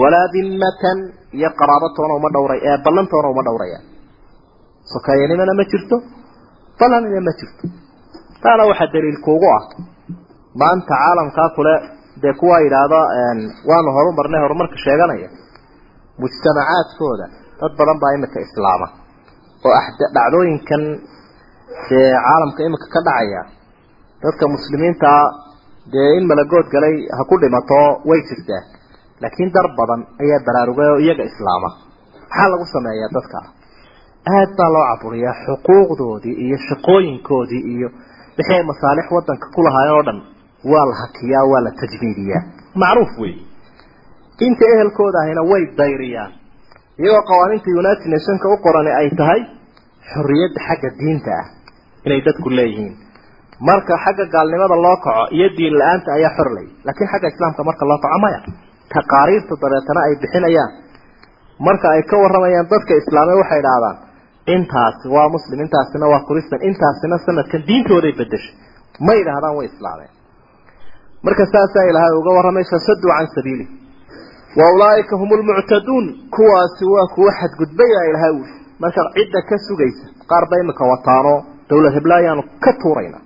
walaa dimmatan iyo qaraabatoona uma dhowray ee ballantoona uma dhowrayaan. Sokeeyanimana ma jirto ballanina ma jirto taana waxaa daliil kuugu ah. Maanta caalamkaa kule dee kuwaa yidhaahdo waanu horumarnay horumarka sheeganaya. Mujtamacaadkooda dad badan baa imika islaama. Oo dhacdooyinkan dee caalamka imika ka dhacaya dadka muslimiintaa dee in malagood galay ha ku dhimato way jirtaa. Laakiin dar badan ayaa baraarugay oo iyaga islaama. Maxaa lagu sameeyaa dadka? Aad baa loo caburiyaa xuquuqdoodii iyo shaqooyinkoodii iyo wixii ay masaalix wadanka ku lahaayeen oo dhan waa la hakiyaa waa la tajdiidiyaa macruuf weeye diinta ehelkooda ahina way dayriyaan iyagoo qawaaniinta united nationka u qorani ay tahay xorriyadda xagga diinta ah inay dadku leeyihiin. Marka xagga gaalnimada loo kaco iyo diin la'aanta ayaa xorlay laakiin xagga islaamka marka loo kaco maya taqaariirta dabeetana ay bixinayaan. Marka ay ka waramayaan dadka islaamee waxay idhaahdaan intaasi waa muslim intaasina waa christan intaasina sanadkan diintooday bedeshay ma idhaahdaan way islaameen marka saasaa ilaahay uga warramay fasaduu can sabiili. Wa ulaaika hum lmuctaduun kuwaasi waa kuwa xadgudbaya ilahay uli marka cidda ka sugaysa qaar ba imika wataano dawlad hebla ayaanu ka tuurayna.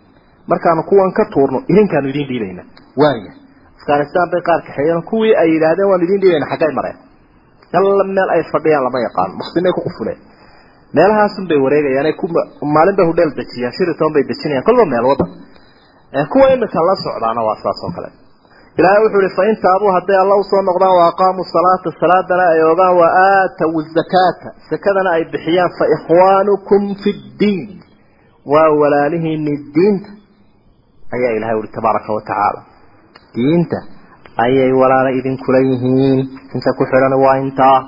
Markaanu kuwan ka tuurno idinkaanu idin dhiibayna waaya afghanistan bay qaar kaxeeyeen kuwii ay yidhaahdeen waanu idin dhiibayna xaggay mareen. Alla meel ay fadhiyaan lama yaqaano maksinay ku qufuleen meelahaasun bay wareegayaan ku maalin bay hudheel dejiyaan shiriton bay dejinayaan kolba meel wadan kuwa imika la socdaana waa saas oo kale. Ilaahay wuxuu ihi fain taabuu hadday alla u soo noqdaan wa aqaamuu salaata salaadana ay ogaan wa aatawu zakaata. Sakadana ay bixiyaan fa ikhwaanukum fi ddiin waa walaalihiini diinta ayaa ilahay uhi tabaaraka wa tacaala. Diinta ayay walaala idinkula yihiin inta ku xidhan waa intaa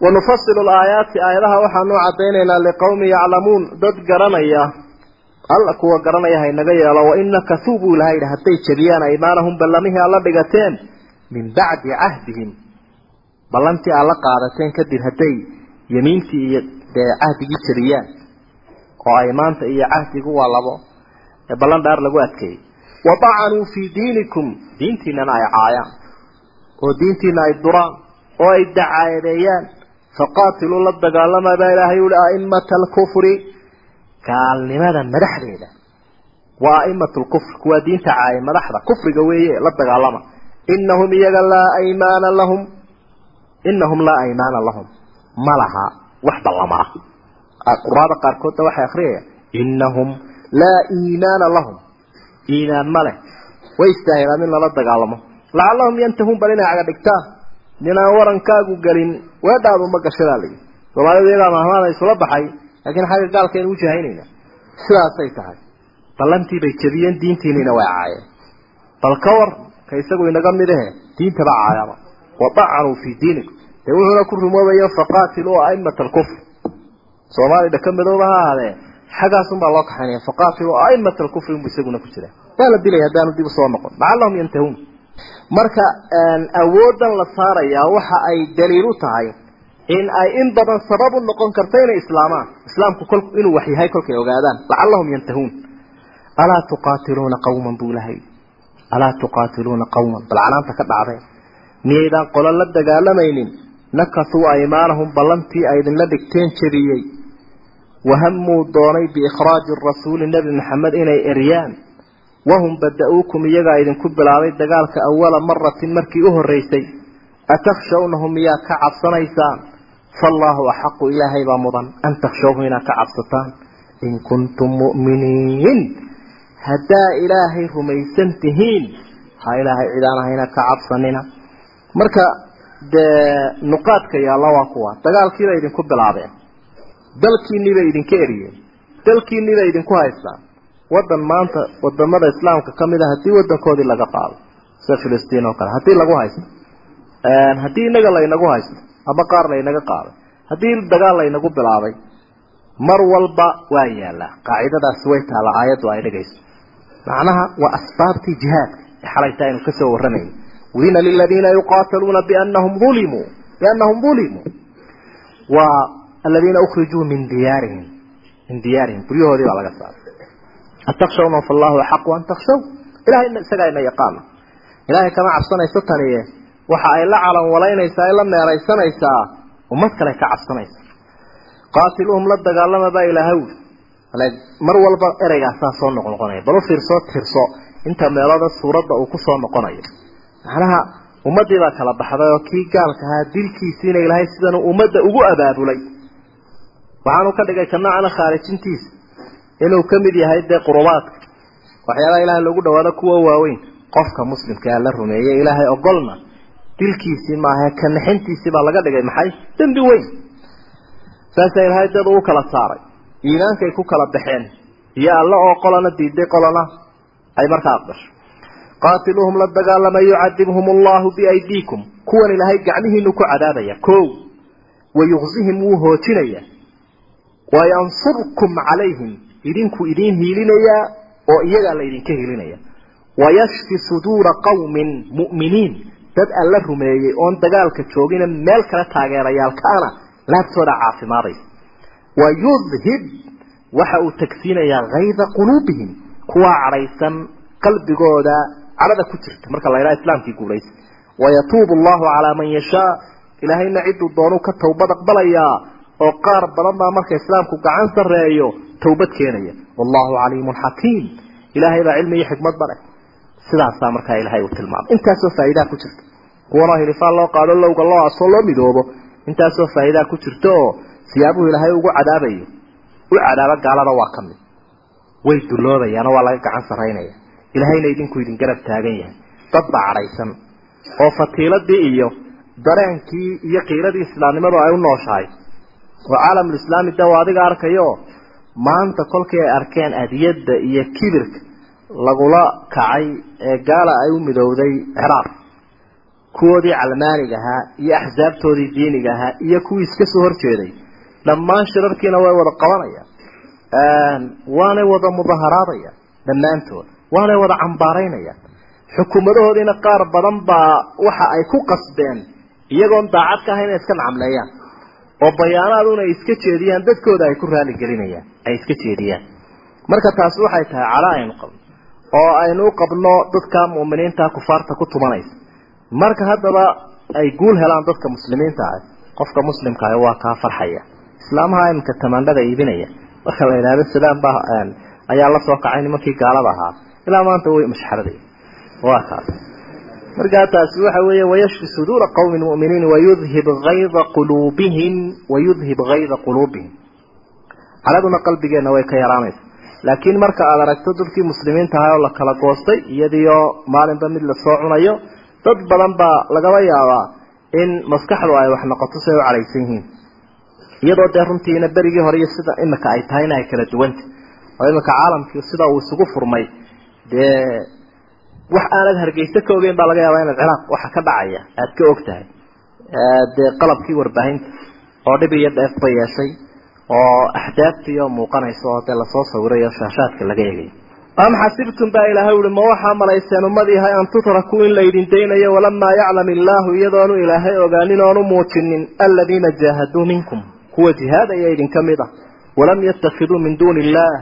wanufasilu laayaati aayadaha waxaanu cadaynaynaa liqowmi yaclamuun dad garanaya alla kuwa garanaya haynaga yeelo wain nakasuu buu ilahay yidhi hadday jebiyaan aymaanahum ballamihii alla dhigateen min bacdi cahdihim ballantii aad la qaadateen kadib hadday yemiintii iyo dee cahdigii jebiyaan oo aymaanta iyo cahdigu waa labo ee ballan dhaar lagu adkeeyey wadacanuu fii faqaatiluu la dagaalamaa baa ilaahay uhi aimata alkufri gaalnimada madaxdeeda waa aimatu lkufr kuwaa diinta caaya madaxda kufriga weeye la dagaalama inahum iyaga laa aymaana lahum inahum laa aymaana lahum ma laha wax ballama ah quraada qaarkoodna waxay akriyayaan inahum laa iimaana lahum iimaan ma leh way istaahilaan in lala dagaalamo lacallahum yantahuun bal inay caga dhigtaan ninaan warankaagu gelin weedhaadu ma gashadaa layi soomaalidu iyagaa mahmaada isula baxay laakiin xagga gaalkaynu u jahaynayna. Sidaasay tahay. Ballantii bay jebiyeen diintiiniina way caayeen. Bal ka war ka isagu inaga mid ahe diintaba caayaba. Wadacanuu fii diinikum dee wuxuuna ku rumoobayo faqaatiluu aimata alkufr soomaaliya dhaka midooba ha ahaadee xaggaasunbaa loo kaxaynaya faqaatiluu aimata alkufri unbu isaguna ku jira. Waa la dilaya haddaanu dib u soo noqon. Lacallahum yantahuun marka awooddan la saarayaa waxa ay daliil u tahay in ay in badan sabab u noqon karto inay islaamaan. Islaamku kol inuu wax yahay kolkay ogaadaan. Lacallahum yantahuun. Alaa tuqaatiluuna qawman buu lahay alaa tuqaatiluuna qawman. Bal canaanta ka dhacday. Miyaydaan qolo la dagaalamaynin nakasuu aymaanahum ballantii ay idinla dhigteen jebiyey. Wahamuu doonay biikhraaji rasuuli nebi maxamed inay eryaan wahum bada-uukum iyagaa idinku bilaabay dagaalka awala maratin markii u horreysay atakhshawnahum miyaa ka cabsanaysaan faallaahu axaqu ilaahay baa mudan an takhshawhu inaad ka cabsataan in kuntum mu'miniin haddaa ilaahay rumaysan tihiin ha ilaahay cidaan ahayna ka cabsanina marka dee nuqaadka yaalla waa kuwa dagaalkiibay idinku bilaabeen dalkiinii bay idinka eriyeen dalkiinii bay idinku haystaan wadan maanta waddamada islaamka ka mid a haddii wadankoodii laga qaado sida filistiin oo kale haddii lagu haysto haddii inaga laynagu haysto ama qaar laynaga qaaday haddii dagaal laynagu bilaabay mar walba waa yaallaa. Qaacidadaasi way taalla aayaddu ay dhigayso macnaha waa asbaabtii jihaadka ee xalayta aynu ka soo warramayna udina liladiina yuqaataluuna bianahum ulimuu biannahum ulimuu waa aladiina ukrijuu min diyaarihim min diyaarihim guryahoodii baa laga saaray atakshawna fallahu axaqu an takshaw ilahayna isagaa ina yaqaana ilaahay kama cabsanayso taniye waxa ay la calan walaynaysaa ay la meeraysanaysaa ummad kale ka cabsanaysa qaatiluhum la dagaalama baa ilaahay uli mar walba ereygaasaa soo noqnoqonaya bal u fiirsoo tirso inta meelooda suuradda uu ku soo noqonayo macnaha ummaddii baa kala baxday oo kii gaalka ahaa dilkiisiina ilaahay sidanuu ummadda ugu abaabulay waxaanu ka dhigay ka noocana khaarijintiisa inuu ka mid yahay dee qurubaadka. Waxyaalaha ilaahay loogu dhawaado kuwa waaweyn qofka muslimka ee la rumeeyey ilaahay ogolna dilkiisii maaha kanixintiisii baa laga dhigay maxay? Dembi weyn. Saasaa ilaahay dad uu kala saaray iimaankay ku kala baxeen iyo alla oo qolana diiday qolana ay markaa aqbasho qaatiluuhum la dagaalama yucadibhum allahu biaydiikum kuwan ilaahay gacmihiinu ku cadaabaya ko wayuqsihim wuu hoojinaya wayansurkum calayhim idinku idiin hiilinayaa oo iyagaa la idinka hiilinaya. Wayashfi suduura qawmin mu'miniin. Dad alla rumeeyey oon dagaalka joogina meel kale taageerayaalkaana laabtooda caafimaadaysa. Wayudhib. Waxa uu tagsiinayaa kayda quluubihim. Kuwaa cadhaysan qalbigooda cadhada ku jirta. Marka la yidhaha islaamkii guulaysa. Wayatuubu allahu calaa man yashaa. Ilaahayna cidduu doonuu ka towbad aqbalayaa. Oo qaar badan baa marka islaamku gacan sarreeyo towbad keenaya. Wallahu caliimun xakiim ilaahay baa cilmi iyo xikmad ba leh. Sidaasaa markaa ilaahay uu tilmaamay. Intaasoo faa'iidaa ku jirta kuwanoo hilifaan loo qaado lowga loo asoo loo midoobo intaasoo faa'iidaa ku jirta oo siyaabuhu ilaahay ugu cadaabayo. U cadaabo gaalada waa ka mid. Way duloobayaanoo waa laga gacan sarraynaya ilaahayna idinku idin garab taagan yahay. Dad baa cadhaysan. Oo fatiiladii iyo dareenkii iyo qiiradii islaamnimadu ay maanta kolkii ay arkeen adiyadda iyo kibirka lagula kacay ee gaala ay u midowday ciraaq kuwoodii calmaaniga ahaa iyo axsaabtoodii diiniga ahaa iyo kuwii iska soo horjeeday. Dhammaan shirarkiina way wada qabanayaan. Waanay wada mudaharaadayaan dhammaantood. Waanay wada cambaaraynayaan. Xukuumadahoodiina qaar badan baa waxa ay ku qasbeen iyagoon daacad ka ahayn inay iska nacamleeyaan oo bayaanaaduna ay iska jeediyaan dadkooda ay ku raali gelinayaan ay iska jeediyaan. Marka taasi waxay tahay cala aynu qabno oo aynu u qabno dadka mu'miniinta kufaarta ku tumanaysa. Marka haddaba ay guul helaan dadka muslimiinta ah qofka muslimka ah waa kaa farxaya. Islaamaha iminka tamaandhada iibinaya. Marka la yidhaahdo sadaan baa ayaa la soo kacay nimankii gaalada ahaa. Ilaa maanta way mashxaraday waa kaas. Markaa taasi waxa weeye wayashfi suduura qawmin mu'miniin wayudhib hayda quluubihim wayudhib hayda quluubihim caladuna qalbigeenna way ka yaraanaysa laakiin marka aad aragto dadkii muslimiinta ahaa oo la kala goostay iyadiioo maalinba mid la soo cunayo dad badan baa lagaba yaabaa in maskaxdu ay wax noqoto si ay u cadhaysan yihiin. Iyadoo dee runtiina berigii hore iyo sida imika ay tahayna ay kala duwanta oo imika caalamkii sida uu isugu furmay dee wax aanad hargeysa ka ogeyn baa laga yaabaa inaad ciraaq waxa ka dhacaya. Aad ka og tahay dee qalabkii warbaahinta oo dhib iyo dheefba yeeshay oo axdaaftii oo muuqanaysa oo dee la soo sawiray oo shaashaadka laga eegay. Am xasibtum baa ilaahay uhi ma waxaa malayseen ummadiihay an tutrakuu in laydin daynayo walamaa yaclam illaahu iyadoonu ilaahay ogaanin oonu muujinin aladiina jaahaduu minkum. Kuwa jihaadaya idinka mid ah. Walam yatakiduu min duuni illaah.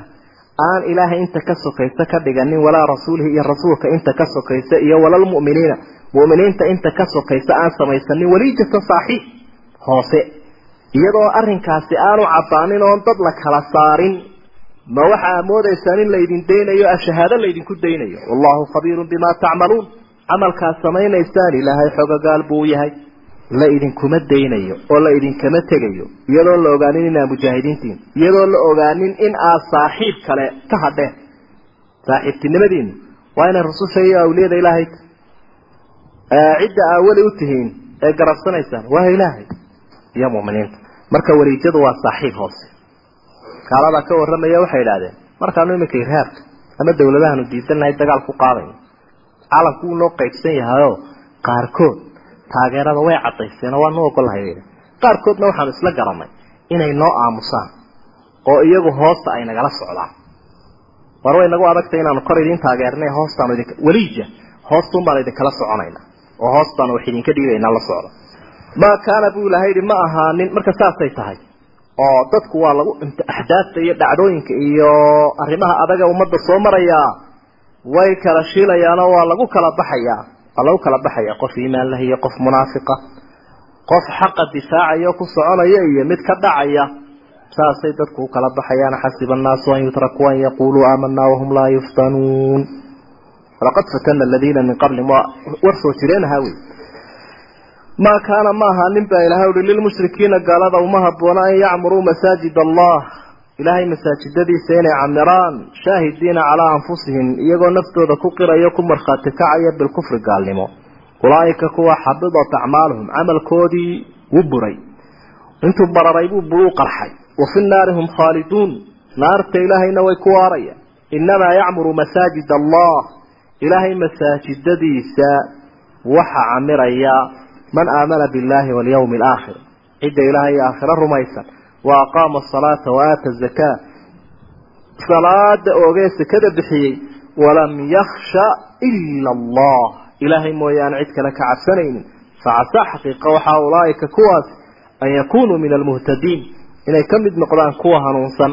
Aan ilaahay inta ka sokaysa ka dhiganin walaa rasuulihi iyo rasuulka inta ka sokaysa iyo walalmu'miniina mu'miniinta inta ka sokaysa aan samaysanin waliijatan saaxiib hoose iyadoo arrinkaasi aanu caddaanin oon dad la kala saarin. Ma waxaa moodaysaan in laydin daynayo ashahaado laydinku daynayo. Wallahu khabiirun bimaa tacmaluun. Camalkaad samaynaysaan ilaahay xogagaal buu yahay. La idinkuma daynayo oo la idinkama tegayo. Iyadoon la ogaanin inaa mujaahidiintiin. Iyadoon la ogaanin in aad saaxiib kale ka hadheen. Saaxiibtinimadiinu waa inay rususha iyo awliyada ilaahay. Cidda aa weli u tihiin ee garabsanaysaan waa ilaahay. Iyo mu'miniinta marka waliijadu waa saaxiib hoose kaaladaa ka warramaya waxay idhahdeen markaanu iminka irhaabka ama dawladahaanu diidanahay dagaal ku qaadayno caalamku wuu noo qaybsan yahayoo qaarkood taageerada way cadaysteen oo waanu ogolahay qaarkoodna waxaanu isla garanay inay noo aamusaan oo iyagu hoosta ay nagala socdaan. War way nagu adagtay inaanu kor idin taageernay hoostaanu idin weliija hoostuun baan idinkala soconayna oo hoostaanu wax idinka dhiibaynaa la socda kaana buu ilahay yidhi ma ahaanin. Marka saasay tahay. Oo dadku waa lagu axdaafta iyo dhacdooyinka iyo arrimaha adaga ummadda soo marayaa way kala shiilayaanoo waa lagu kala baxayaa. Waa lagu kala baxaya qof iimaan leh iyo qof munaafiqa. Qof xaqa difaacaya oo ku soconaya iyo mid ka dhacaya. Saasay dadku u kala baxayaan. Xasiba annaasu an yutrakuu an yaquluu aamanaa wahum laa yuftanuun. Walaqad fatana aladiina min qablihim waa war soo jireenahaa wey maa kaana ma aha nin baa ilahay uhi lilmushrikiina gaalada uma habboona an yacmuruu masaajid allah ilaahay masaajidadiisa inay camiraan shaahidiina calaa anfusihim iyagoo naftooda ku qirayo ku markhaati kacaya bilkufri gaalnimo ulaaika kuwa xabidat acmaaluhum camalkoodii wuu buray intuu bararay buu buruu qarxay wa fi nnaari hum khaaliduun naarta ilaahayna way ku waaraya innamaa yacmuru masaajid allah ilaahay masaajidadiisa waxa camiraya man aamana billahi walyawmi alaakhir cidda ilaahay aakhiro rumaysan. Wa aqaama asalaata wa aata azakaa salaada oogee sekada bixiyey walam yakhsha ila allah. Ilaahay mooyaane cid kale ka cabsanaynin. Facasaa xaqiiqa waxaa ulaaika kuwaas an yakunuu min almuhtadiin. Inay ka mid noqdaan kuwa hanuunsan.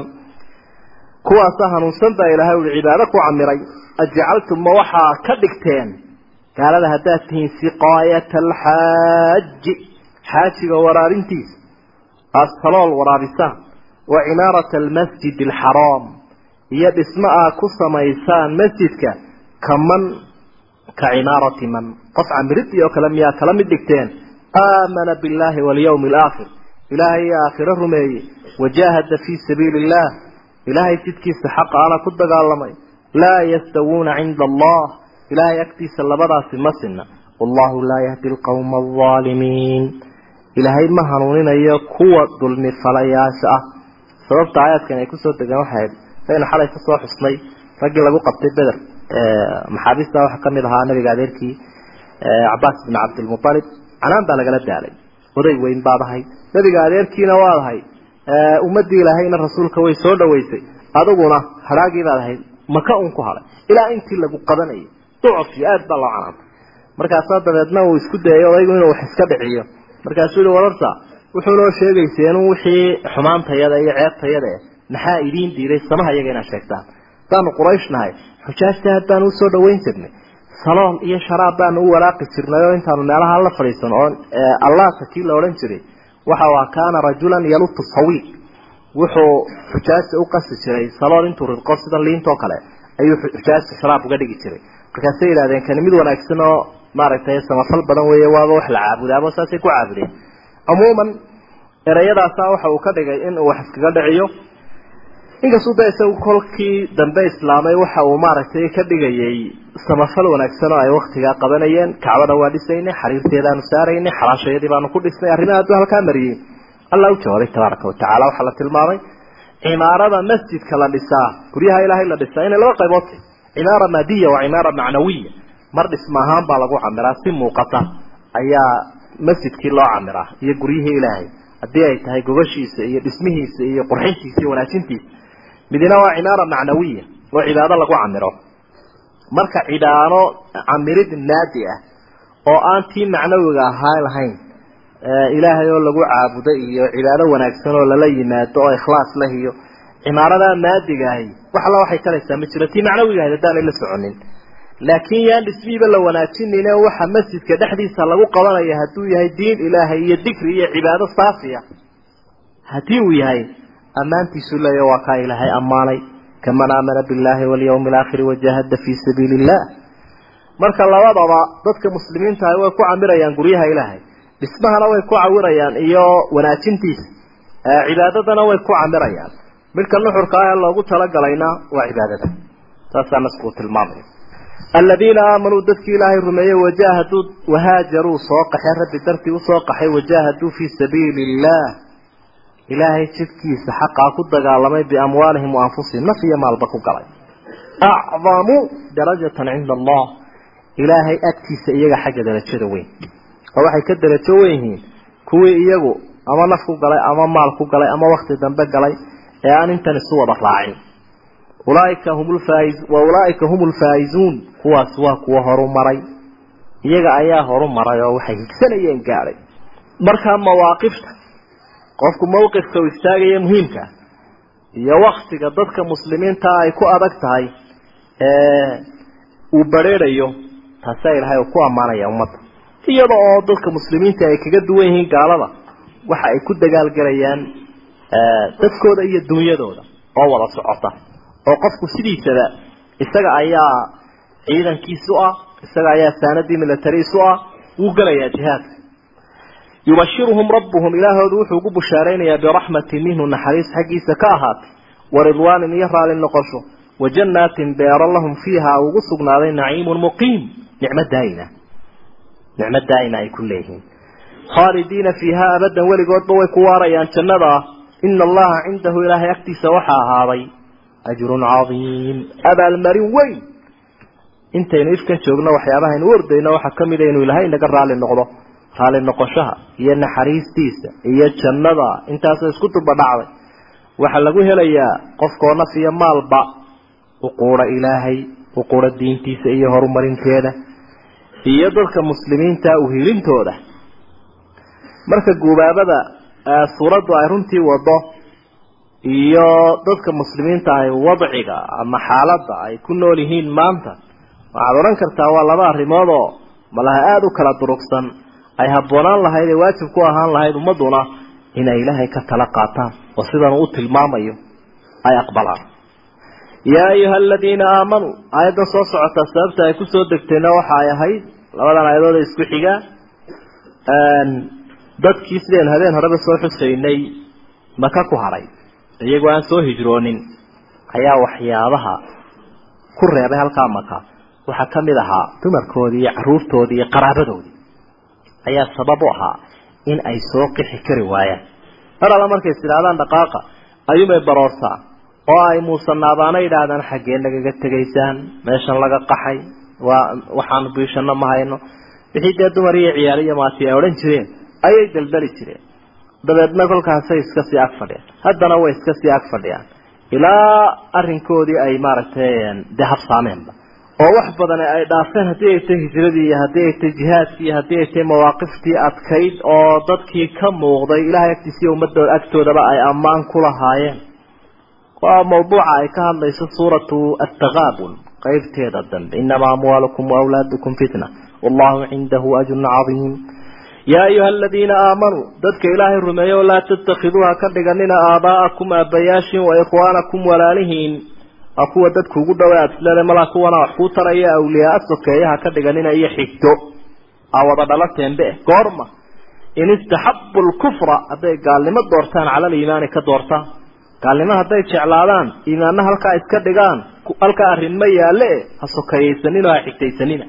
Kuwaasa hanuunsan baa ilahay uli cibaado ku camiray. Ajcaltum ma waxaa ka dhigteen gaalada haddaad tihiin siqaayata alxaaji xaajiga waraabintiisa astalool waraabisaan wa cimaarata almasjid alxaraam iyo dhismo aa ku samaysaan masjidka kaman ka cimaarati man. Qof camiridii oo kale miyaa kala mid dhigteen aamana billahi walyawmi alaakhir. Ilaahay aakhiro rumeeyey wajaahada fii sabiili illah ilaahay jidkiisa xaqa ana ku dagaalamay. Laa yastawuuna cinda allah ilaahay agtiisa labadaasi ma sinna. Wallahu laa yahdi alqawma alظaalimiin ilaahay ma hanuuninayo kuwa dulmi falayaasha ah. Sababta aayaadkan ay ku soo degaan waxay ahayd saynu xalay ka soo xusnay raggii lagu qabtay beder maxaabiista waxaa ka mid ahaa nabiga adeerkii cabaas ibn cabdilmualib canaan baa lagala daalay. Oday weyn baad ahay nabiga adeerkiina waad ahay. Ummadii ilaahayna rasuulka way soo dhaweysay. Adiguna hadhaagii baad ahayd. Maka un ku hadhay ilaa intii lagu qabanayay ducufki aad baa loo canaantay markaasaa dabeedna uu isku dayay odaygu inuu wax iska dhiciyo. Markaasuu yihi wararta wuxuu noo sheegaysay inuu wixii xumaantayada iyo ceebtayada eh maxaa idiin diiday samaha iyaga inaad sheegtaan? Haddaanu quraysh nahay xujaajta haddaanu u soo dhaweyn jirnay. Salool iyo sharaab baanu u walaaqi jirnay oo intaanu meelaha la fadhiisan oo allaata kii la odhan jiray. Waxa waa kaana rajulan yalutu sawiid wuxuu xujaajta u qasi jiray salool intuu ridqo sida liintoo kale ayuu xujaajta sharaab uga dhigi jiray markaasay yidhahdeen kani mid wanaagsan oo maaragtay samafal badan weeye waaba wax la caabudaabo saasay ku caabudeen. Umuuman ereyadaasaa waxa uu ka dhigay in uu wax iskaga dhiciyo. Inkastuu da isagu kolkii dambe islaamay waxa uu maaragtay ka dhigayay samafal wanaagsan oo ay waktigaa qabanayeen kacbada waa dhisaynay xariirteedaanu saaraynay xalaashayadii baanu ku dhisnay arrimaha hadduu halkaa mariyey. Allah u jawaabay tabaaraka watacaala waxaa la tilmaamay cimaarada masjidka la dhisaa guryaha ilaahay la dhisaa inay laba qaybood cimaara maadiya waa cimaara macnawiya. Mar dhisma ahaan baa lagu camiraa si muuqata ayaa masjidkii loo camiraa iyo guryihii ilaahay. Haddii ay tahay gogashiisa iyo dhismihiisa iyo qurxintiisa iyo wanaajintiisa. Midina waa cimaara macnawiya oo cibaado lagu camiro. Marka cibaado camirid naadi ah oo aan tii macnawiga ahaa lahayn ilaahay oo lagu caabudo iyo cibaado wanaagsan oo lala yimaado oo ikhlaas leh iyo cimaaradaa maadigahay wax alla waxay taraysaa ma jiro. Tii macnawiga ahayd haddaanay la soconin. Laakiin yaan dhismihiiba la wanaajinayne waxa masjidka dhexdiisa lagu qabanaya hadduu yahay diin ilaahay iyo dikri iyo cibaado saafiya. Haddii uu yahay ammaantiisu leeya waa kaa ilaahay ammaanay. Kaman aamana billahi walyawmi alaakhiri wajahada fii sabiili illah marka labadaba dadka muslimiinta ah way ku camirayaan guryaha ilaahay. Dhismahana way ku cawirayaan iyo wanaajintiisa. Cibaadadana way ku camirayaan midka nuxurka ah ee loogu talagalayna waa cibaadada. Saasaa nasku tilmaamaya. Aladiina aamanuu dadkii ilaahay rumeeyey wajahaduu wahaajaruu soo qaxeen rabbi dartii u soo qaxay wajahaduu fii sabiili illah ilaahay jidkiisa xaqaa ku dagaalamay biamwaalihim wa anfusihim. Naf iyo maalba ku galay. Acdamu darajatan cinda allah. Ilaahay agtiisa iyaga xagga darajada weyn. Oo waxay ka darajo weyn yihiin. Kuwii iyagu ama naf ku galay ama maal ku galay ama wakti dambe galay ee aan intan isu wada raacin. Ulaaika hum lfaa'iz wa ulaaika hum lfaa'izuun kuwaas waa kuwa horumaray. Iyaga ayaa horumaray oo waxay higsanayeen gaadhay markaa mawaaqifta qofku mawqifka uu istaagaya muhiimka iyo waktiga dadka muslimiinta ay ku adag tahay ee uu bareerayo taasaa ilaahay uu ku ammaanaya ummadda. Iyada oo dadka muslimiinta ay kaga duwan yihiin gaalada waxa ay ku dagaalgelayaan dadkooda iyo dunyadooda oo wada socota. oo qofku sidiisaba isaga ayaa ciidankiisu ah isaga ayaa saanadii militariisu ah wuu gelayaa jihaadka yubashiruhum rabbuhum ilaahoodu wuxuu ugu bushaaraynayaa biraxmatin minhu naxariis xaggiisa ka ahaatay waridwaanin iyo raali noqosho wa jannaatin beero lahum fiiha ugu sugnaaday naciimun muqiim nicmo daa'ina. nicmo daa'ina ay ku leeyihiin. khaalidiina fiiha abadan weligoodba way ku waarayaan jannada ina allaha cindahu ilaahay agtiisa waxaa ahaaday ajrun cadiim abaalmarin weyn intaynu ifkan joogno waxyaabahaynu u ordayno waxaa ka mida inuu ilaahay naga raali noqdo raali noqoshaha iyo naxariistiisa iyo jannada intaasoo isku dubadhacday waxaa lagu helayaa qofkoo naf iyo maalba uquura ilaahay uquura diintiisa iyo horumarinteeda iyo dadka muslimiinta uhilintooda marka guubaabada suuraddu ay runtii wado iyo dadka muslimiinta ahy wadciga ama xaaladda ay ku nool yihiin maanta waxaad odhan kartaa waa laba arrimood oo malaha aada u kala durugsan ay habboonaan lahayd ee waajib ku ahaan lahayd ummadduna inay ilaahay ka tala qaataan oo sidan uu tilmaamayo ay aqbalaan. Yaa ayuha aladiina aamanuu aayaddan soo socotaa sababta ay ku soo degtayna waxa ay ahayd labadan aayadood ee isku xiga dadkii sidaynu habeen horeba soo xusaynay maka ku hadhay iyagoo aan soo hijroonin ayaa waxyaabaha ku reebay halkaa maka. Waxaa ka mid ahaa dumarkoodii iyo caruurtoodii iyo qaraabadoodii. Ayaa sabab u ahaa in ay soo qixi kari waayaan. Mar alla markay is idhahdaan dhaqaaqa ayuumay baroortaa. Oo ay muusanaadaana yidhaahdaan xaggee nagaga tegaysaan? Meeshan laga qaxay? Waa waxaanu biishano ma hayno? Wixii dee dumar iyo ciyaal iyo maati ay odhan jireen ayay daldali jireen. Dabeedna kolkaasay iska sii ag fadhiyaan. Haddana way iska sii ag fadhiyaan. Ilaa arrinkoodii ay maaragtay dee habsaameenba oo wax badan ay dhaafeen haddii ay tahay hijradii iyo haddii ay tahay jihaadkii iyo haddii ay tahay mawaaqiftii adkayd oo dadkii ka muuqday ilahay agtiisa iyo ummadooda agtoodaba ay ammaan ku lahaayeen. Waa mawduuca ay ka hadlayso suuratu attaqaabun qeybteeda dambe. Inamaa amwaalukum waawlaadukum fitna. Wallahu cindahu ajrun cadiim yaa ayuha aladiina aamanuu dadka ilaahay rumeeyo laa tattakiduuha ka dhiganina aabaa'akum aabbayaashin wa ikhwaanakum walaalihiin a kuwa dadku ugu dhawa aslale malaa kuwana wax kuu taraya awliyaa sokeeyaha ka dhiganina iyo xigto aa wada dhalateenbe goorma in istaxabu lkufra hadday gaalnimo doortaan cala aliimaani ka doortaan gaalnimo hadday jeclaadaan iimaanna halkaa iska dhigaan halkaa arrin ma yaalle ha sokeeyeysanina o ha xigtaysanina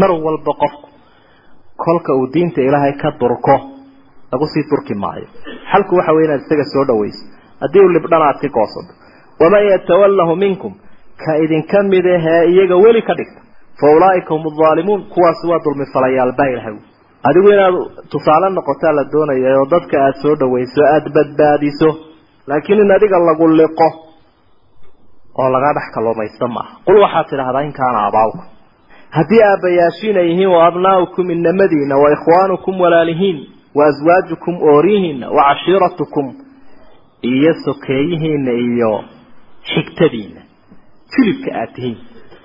mar walba qofku kolka uu diinta ilaahay ka durko lagu sii durki maayo. Xalku waxa wey inaad isaga soo dhawayso haddii uu libdhana aad ka goosato waman yatawalahu minkum ka idinka mid ahee iyaga weli ka dhigta fa ulaaika hum aalimuun kuwaasi waa dulmi falayaal baa ilahay adigu inaad tusaale noqotaa la doonaya oo dadka aada soo dhawayso aada badbaadiso laakiin in adiga lagu liqo oo laga dhex kaloomaysto maaha. Qul waxaad tidhahdaa in kaana abaawka haddii aabbayaashiina yihiin wa abnaaukum inamadiina wa ikhwaanukum walaalihiin wa aswaajukum oorihiina wa cashiiratukum iyo sokeeyihiina iyo xigtadiina filibka aad tihiin.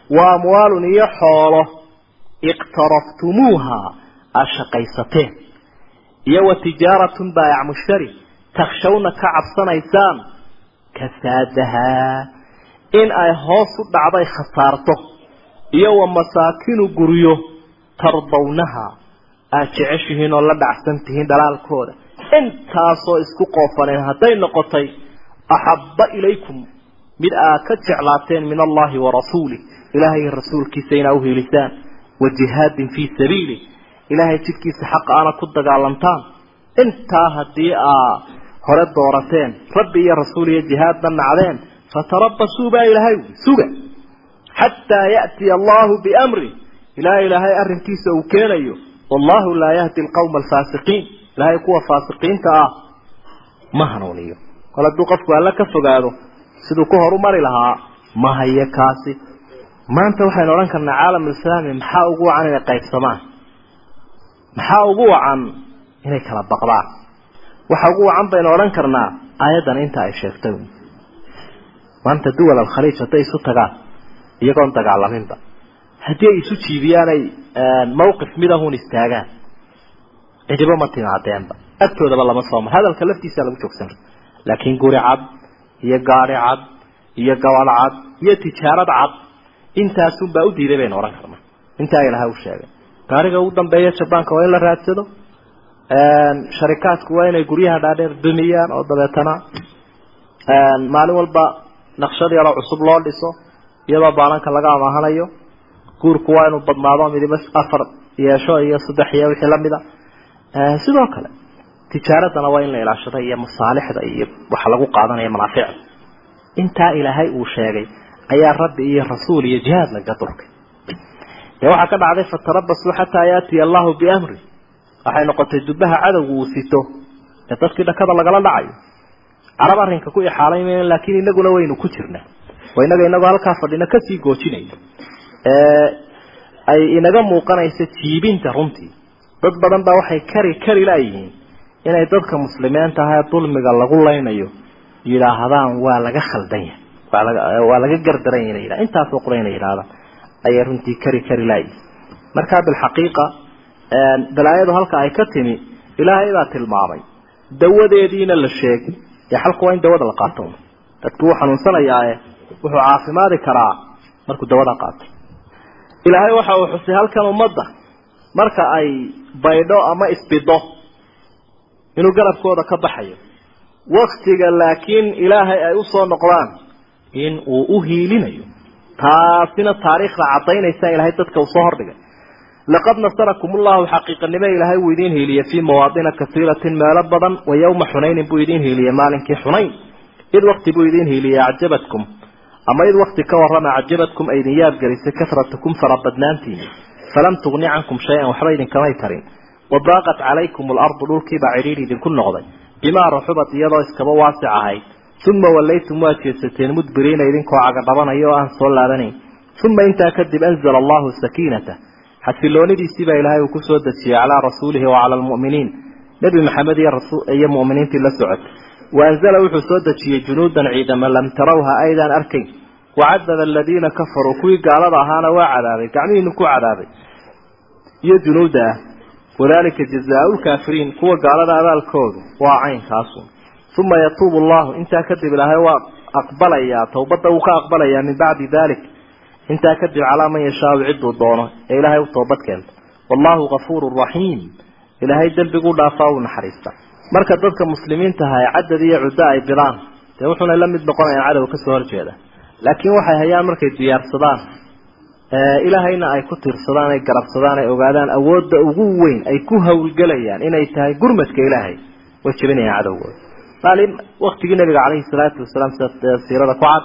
Wa amwaalun iyo xoolo. Iqtaraftumuuha aad shaqaysateen. Iyo wa tijaaratun baayac mushtari takshawna ka cabsanaysaan. Kasaadahaa in ay hoos u dhacday khasaarto iyo wa masaakinu guryo tardawnaha. Aad jeceshihiin oo la dhacsan tihiin dhalaalkooda intaasoo isku qoofaneen hadday noqotay axabba ilaykum mid aad ka jeclaateen min allahi wa rasuulih ilaahay rasuulkiisa inaa uhelisaan wa jihaadin fii sabiilih ilaahay jidkiisa xaqa ana ku dagaalantaan. Intaa haddii aa hore doorateen rabbi iyo rasuul iyo jihaadna nacdeen fatarabasuu baa ilaahay. Suga xataa ya'tiya allahu biamri. Ilaa ilaahay arrinkiisa uu keenayo wallahu laa yahdi alqawma alfaasiqiin. Ilaahay kuwa faasiqiinta ah ma hanuuniyo. Kol hadduu qofku alle ka fogaado siduu ku horumari lahaa ma hayo kaasi. Maanta waxaynu odhan karnaa caalamulislaami maxaa ugu wacan inay qaybsamaan? Maxaa ugu wacan inay kala baqdaan? Waxa ugu wacan baynu odhan karnaa aayaddan inta ay sheegtay. Maanta duwal alkhaliij hadday isu tagaan iyagoon dagaalaminba haddii ay isu jiibiyaanay mawqif midahun istaagaan. Cidibo ma timaadeenba. Agtoodaba lama soo mar hadalka laftiisa lagu joogsan laakiin guri cad iyo gaari cad iyo gabal cad iyo tijaarad cad intaasunbaa u diiday baynu odhan karnaa intaa ilaha u sheegay. Gaariga ugu dambeeya jabaanka waa in la raadsado. Sharikaadku waa inay guryaha dhaadheer dumiyaan oo dabeetana maalin walba naqshad yaroo cusub loo dhiso iyadoo baalanka laga amaahanayo guurku waa inuu badnaado midiba afar yeesho iyo saddex iyo wixii lamida sidoo kale tijaaradana waa in la ilaashado iyo masaalixda iyo waxa lagu qaadanaya manaaficda intaa ilaahay uu sheegay ayaa rabbi iyo rasuul iyo jihaad laga dulkay dee waxaa ka dhacday fatarabasuu xataa yaatiya allahu biamri. Waxay noqotay dubaha cadowgu uu sito. Ee dadkii dhakada lagala dhacayo. Carab arrinka ku ixaalayn laakiin inaguna waynu ku jirnaa waa inaga inagoo halkaa fadhina ka sii goojinayna ay inaga muuqanaysa jiibinta runtii. Dad badan baa waxay kari kari laayihiin inay dadka muslimiinta ah ee dulmiga lagu leynayo yidhaahdaan waa laga khaldan yahay. Waa laga gardaran yahay inay intaasoo qura inay ayay runtii kari kari laayihiin markaa bilxaqiiqa balaayadu halka ay ka timi ilaahay baa tilmaamay dawadeediina la sheegay dee xalku waa in dawada la qaato. Dadku wuu xanuunsanayaae wuxuu caafimaadi karaa markuu dawada qaato. Ilaahay waxa uu xusay halkan ummadda. Marka ay baydho ama isbido inuu garabkooda ka baxayo. Waktiga laakiin ilaahay ay u soo noqdaan in uu u hiilinayo. Taasina taariikhda caddaynaysa ilahay dadka uu soo hordhigay laqad nasarakum ullahu xaqiiqanimo ilaahay uu idiin hiiliyey fii mawaadina kasiiratin meelo badan wa yowma xunaynin buu idiin hiiliyey maalinkii xunayn id wakti buu idiin hiiliyey acjabadkum ama id wakti ka warrama acjabadkum ay idin yaabgelisay kasratukum farabadnaantiini falam tugni cankum shay-an waxba idinkamay tarin. Wadaaqat calaykum alardu dhulkiibaa cidhiidhi idinku noqday. Bimaa raxubad iyadoo iskaba waasic ahayd. Uma wallaytum waad jeedsateen mudbiriina idinkoo cagadhabanaya oo aan soo laabanayn uma intaa kadib anzala allahu sakiinata. Xasiloonidiisii baa ilaahay uu ku soo dejiyey calaa rasuulihi wa cala almu'miniin. Nebi maxamed iyo mu'miniintii la socotay waanzala wuxuu soo dejiyey junuudan ciidama lam tarawha aydaan arkayn. wacadaba aladiina kafaruu kuwii gaalada ahaana waa cadaabay gacmihiinu ku cadaabay. iyo junuuda ah wadalika jazaau lkaafiriin kuwa gaalada abaalkoodu waa caynkaasu. uma yatuubu allahu intaa kadib ilaahay waa aqbalayaa towbadda wuu ka aqbalayaa min bacdi dalik intaa kadib calaa man yashaau cidduu doono ee ilaahay u toobad keento. wallahu gafuuru raxiim marka dadka muslimiinta aha ee cadad iyo cuddo ay bidaan dee wuxuuna la mid noqonayaan cadow ka soo horjeeda. Laakiin waxay hayaan markay diyaarsadaan ilaahayna ay ku tiirsadaan ay garabsadaan ay ogaadaan awoodda ugu weyn ay ku hawlgelayaan inay tahay gurmadka ilaahay way jebinayaan cadowgooda. Maalin waktigii nabiga caleyhi salaatu wasalaam sida siirada ku cad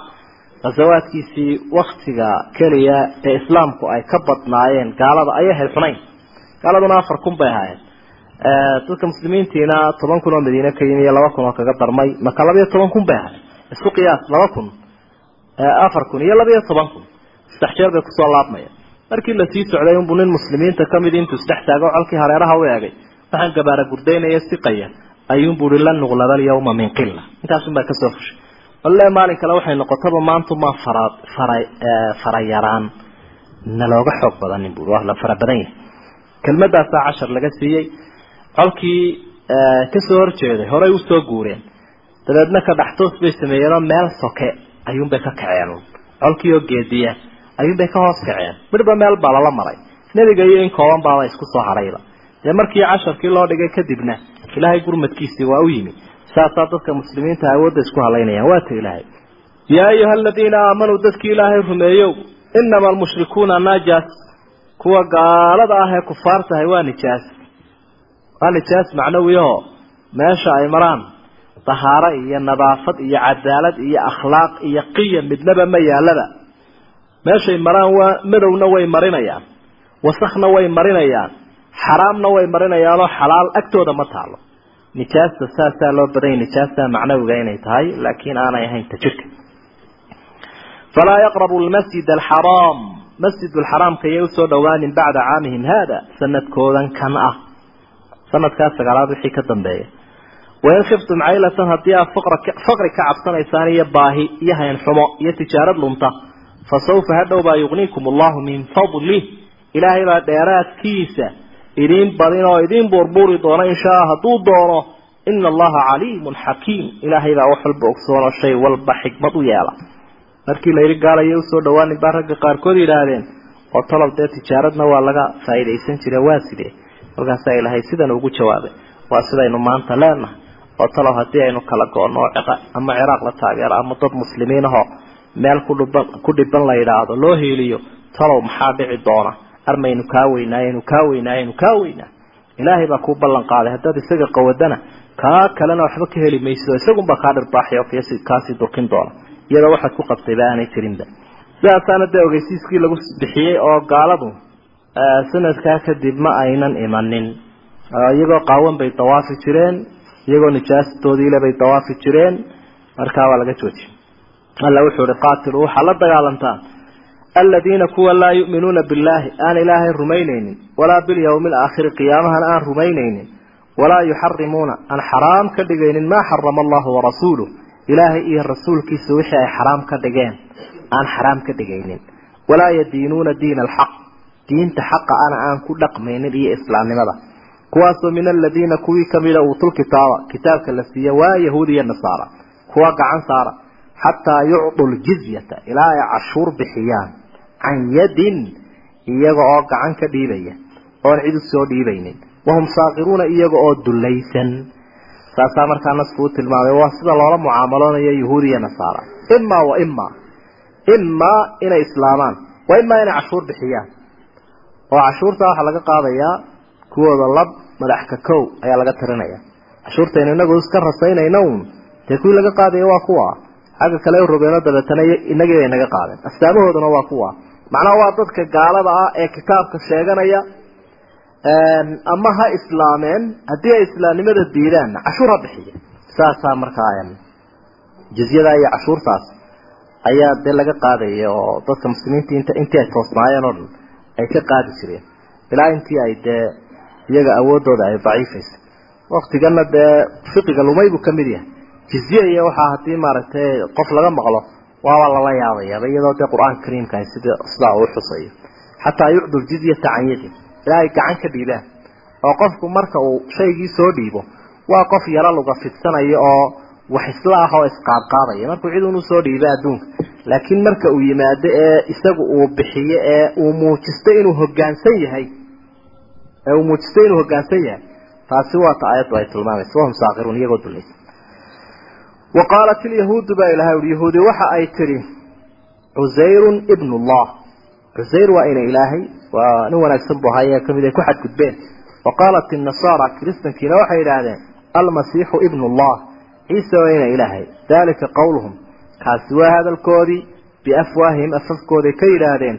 khasawaadkiisii waktiga keliya ee islaamku ay ka badnaayeen gaalada ayay ahayd xunayn gaaladuna afar kun bay ahaayeen dadka muslimiintiina toban kun oo madiine ka yimi iyo laba kun oo kaga darmay maka labayo toban kun bay ahayd isku qiyaas laba kun afar kun iyo labayo toban kun. Saddex jeer bay ku soo laabmaya. Markii la sii socday unbuu nin muslimiinta ka mid intuu isdhex taago colkii hareeraha u eegay. Waxaan gabaara gurdaynaya siqaya ayuunbuu i lan nuqlaba alyawma min qila intaasun baa ka soo fushay. Walle maalin kale waxay noqotaba maantuma fara fara fara yaraan. Nalooga xoog badanin bui waa la fara badan yahay. Kelmadaasaa cashar laga siiyey colkii ka soo horjeeday horey u soo guureen dabeedna ka dhaxtoos bay sameeyeenoo meel soke ayuunbay ka kaceen. Colkii oo geediya ayuunbay ka hoos kaceen. Midhba meel baa lala maray. Nebiga iyo in kooban baaba isku soo hadhayba dee markii casharkii loo dhigay kadibna ilaahay gurmadkiisii waa u yimi. Saasaa dadka muslimiinta awoodda isku halaynayaan. Waa ta ilaahay. Yaa ayuha aladiina aamanuu dadkii ilaahay rumeeyow inama almushrikuuna najas kuwa gaalada ah ee kufaartahay waa nijaas waa nijaas macnawiyaho meesha ay maraan dahaaro iyo nadaafad iyo cadaalad iyo akhlaaq iyo qiyam midnaba ma yaalaba meeshay maraan waa madowna way marinayaan wasakna way marinayaan xaraamna way marinayaanoo xalaal agtooda ma taalo nijaasta saasaa loo badanya nijaasta macnawiga inay tahay laakiin aanay ahayn ta jirka falaa yaqrabu lmasjid alxaraam masjid lxaraamka iyay u soo dhowaanin bacda caamihim haada sanadkoodan kan ah sanadkaas sagaalaad wixii ka dambeeya. Wain khiftum caylatan haddii aad faqri ka cabsanaysaan iyo baahi iyo haynxumo iyo tijaarad lunta fa sawfa hadhow baa yugniikum allahu min fadlih ilaahay baa dheeraadkiisa idiin badin oo idiin buurbuuri doona inshaa hadduu doono ina allaha caliimun xakiim. Ilaahay baa wax walba ogsoonoo shay walba xikmad u yeela. Markii la yidhi gaalaya u soo dhawaanin baa ragga qaarkood yidhaahdeen oo tolob dee tijaaradna waa laga faa'iidaysan jire waa sidee markaasaa ilaahay sidan ugu jawaabay waa sidaynu maanta leenahay oo talow haddii aynu kala go-no ama ciraaq la taageero ama dad muslimiin ahoo meel ku dhiban la yidhaahdo loo hiiliyo talow maxaa dhici doona? Armaynu kaa weynaayaynu kaa weynaayaynu kaa weynaa. Ilaahay baa kuu ballan qaaday haddaad isaga qawadana kaa kalena waxba ka heli maysid oo isagunbaa kaa dhirbaaxay oo kaasii durkin doona. Iyadoo waxaad ku qabtayba aanay jirinba sidaasaana dee ogeysiiskii lagu bixiyey oo gaaladu sanadkaa kadib ma aynan imanin. Iyagoo qaawan bay dawaafi jireen iyagoo nijaastoodiile bay dawaafi jireen. Markaa waa laga joojiyey alla wuxuu ihi qaatilu waxaa la dagaalantaan aladiina kuwa laa yu'minuuna billaahi aan ilaahay rumaynaynin. Walaa bilyawmi alaakhiri qiyaamahana aan rumaynaynin. Walaa yuxarimuuna aan xaraam ka dhigaynin maa xarama allahu warasuuluh ilaahay iyo rasuulkiisa wixii ay xaraam ka dhigeen aan xaraam ka dhigaynin. Walaa yadiinuuna diina alxaq diinta xaqa ana aan ku dhaqmaynin iyo islaamnimada. Kuwaasoo min aladiina kuwii kamida uutul kitaaba kitaabka la siiya waa yahuud iyo nasaara kuwa gacan saara xataa yucdu ljizyata ilaa ay cashuur bixiyaan can yadin iyaga oo gacan ka dhiibaya oon cid u soo dhiibaynin. Wahum saaqiruuna iyaga oo dulaysan saasaa markaa nasku u tilmaamay waa sida loola mucaamaloonayo yahuud iyo nasaara. Imaa wa imaa imaa inay islaamaan wa imaa inay cashuur bixiyaan oo cashuurta waxaa laga qaadayaa kuwooda lab madax ka kow ayaa laga tirinaya. Cashuurtaynu inagu iska rasaynayna un dee kuwii laga qaadaya waa kuwa? Xagga kale robeeno dabeetana inagii bay naga qaadeen. Astaamahooduna waa kuwa. Macnaha waa dadka gaalada ah ee kitaabka sheeganaya ama ha islaameen haddii ay islaamnimada diidaanna cashuur ha bixiya saasaa markaa jizyada iyo cashuurtaas ayaa dee laga qaadaya oo dadka muslimiinta int intii ay toosnaayeen oo dhan ay ka qaadi jireen. Ilaa intii ay dee iyaga awoodooda ay daciifaysa. Waktigana dee fiqiga lumay buu ka mid yahay. Jizye iyo waxaa haddii maaragtay qof laga maqlo waaba lala yaabayaaba iyadoo dee qur'aanka kariimkaah sida sidaa uu xusayo. Xataa yucdu ljizyata can yadin ilaa ay gacan ka dhiibaan oo qofku marka uu shaygii soo dhiibo waa qof yaro luga fidsanayo oo wax isla ah oo isqaadqaadaya. Markuu cid unu soo dhiibo adduunka laakiin marka uu yimaado ee isagu uu bixiyo ee uu muujisto inuu hogaansan yahay ee uu muujisto inuu hogaansan yahay taasi waa aayaddu ay tilmaamaysa. Wahum saakiruun iyagoo dulaysa wa qaalat ilyahuudu baa ilahay uhi yahuudi waxa ay tidhi cusayrun ibn llah cusayr waa ina ilaahay waa nin wanaagsan buu ahaayee ka mid ay ku xadgudbeen. Wa qaalat innasaara kiristankiina waxay yidhaahdeen almasiixu ibn llah ciise waa ina ilaahay. Dalika qowluhum kaasi waa hadalkoodii biafwaahihim afafkooday ka yidhaahdeen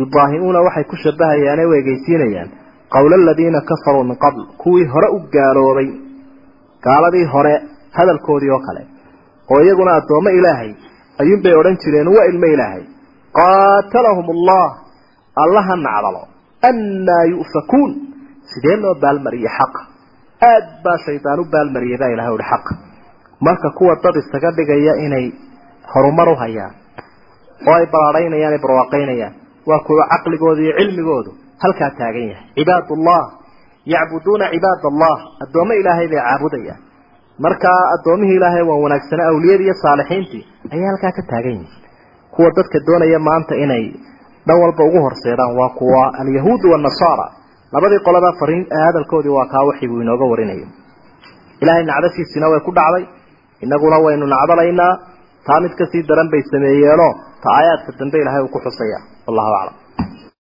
yudaahimuuna waxay ku shabahayaane u egeysiinayaan qowla aladiina kafaruu min qabl kuwii hore u gaaloobay. Gaaladii hore hadalkoodii oo kale. Oo iyaguna addoommo ilaahay ayuunbay odhan jireen waa ilmo ilaahay. Qaatalahum allah allaha nacdalo annaa yu'fakuun. Sidee loo baalmariyey xaqa aad baa marka kuwa dad isaga dhigaya inay horumar u hayaan oo ay balaadhaynayaan ay barwaaqaynayaan waa kuwa caqligooda iyo cilmigoodu halkaa taagan yahay. Cibaadullah yacbuduuna cibaad allah addoommo ilaahay bay caabudayaan markaa addoomihii ilaahay waa wanaagsana awliyadii iyo saalixiintii ayaa halkaa ka taagan yihiin kuwa dadka doonaya maanta inay dhan walba ugu horseedaan waa kuwa alyahuud wanasaara labadii qolada fariin hadalkoodii waa kaa waxii buu inooga warinayo ilaahay nacdashiisina way ku dhacday inaguna waynu nacdalaynaa. Taa mid ka sii daran bay sameeyeenoo ta aayaadka dambe ilahay uu ku xusaya. Wallahu aclam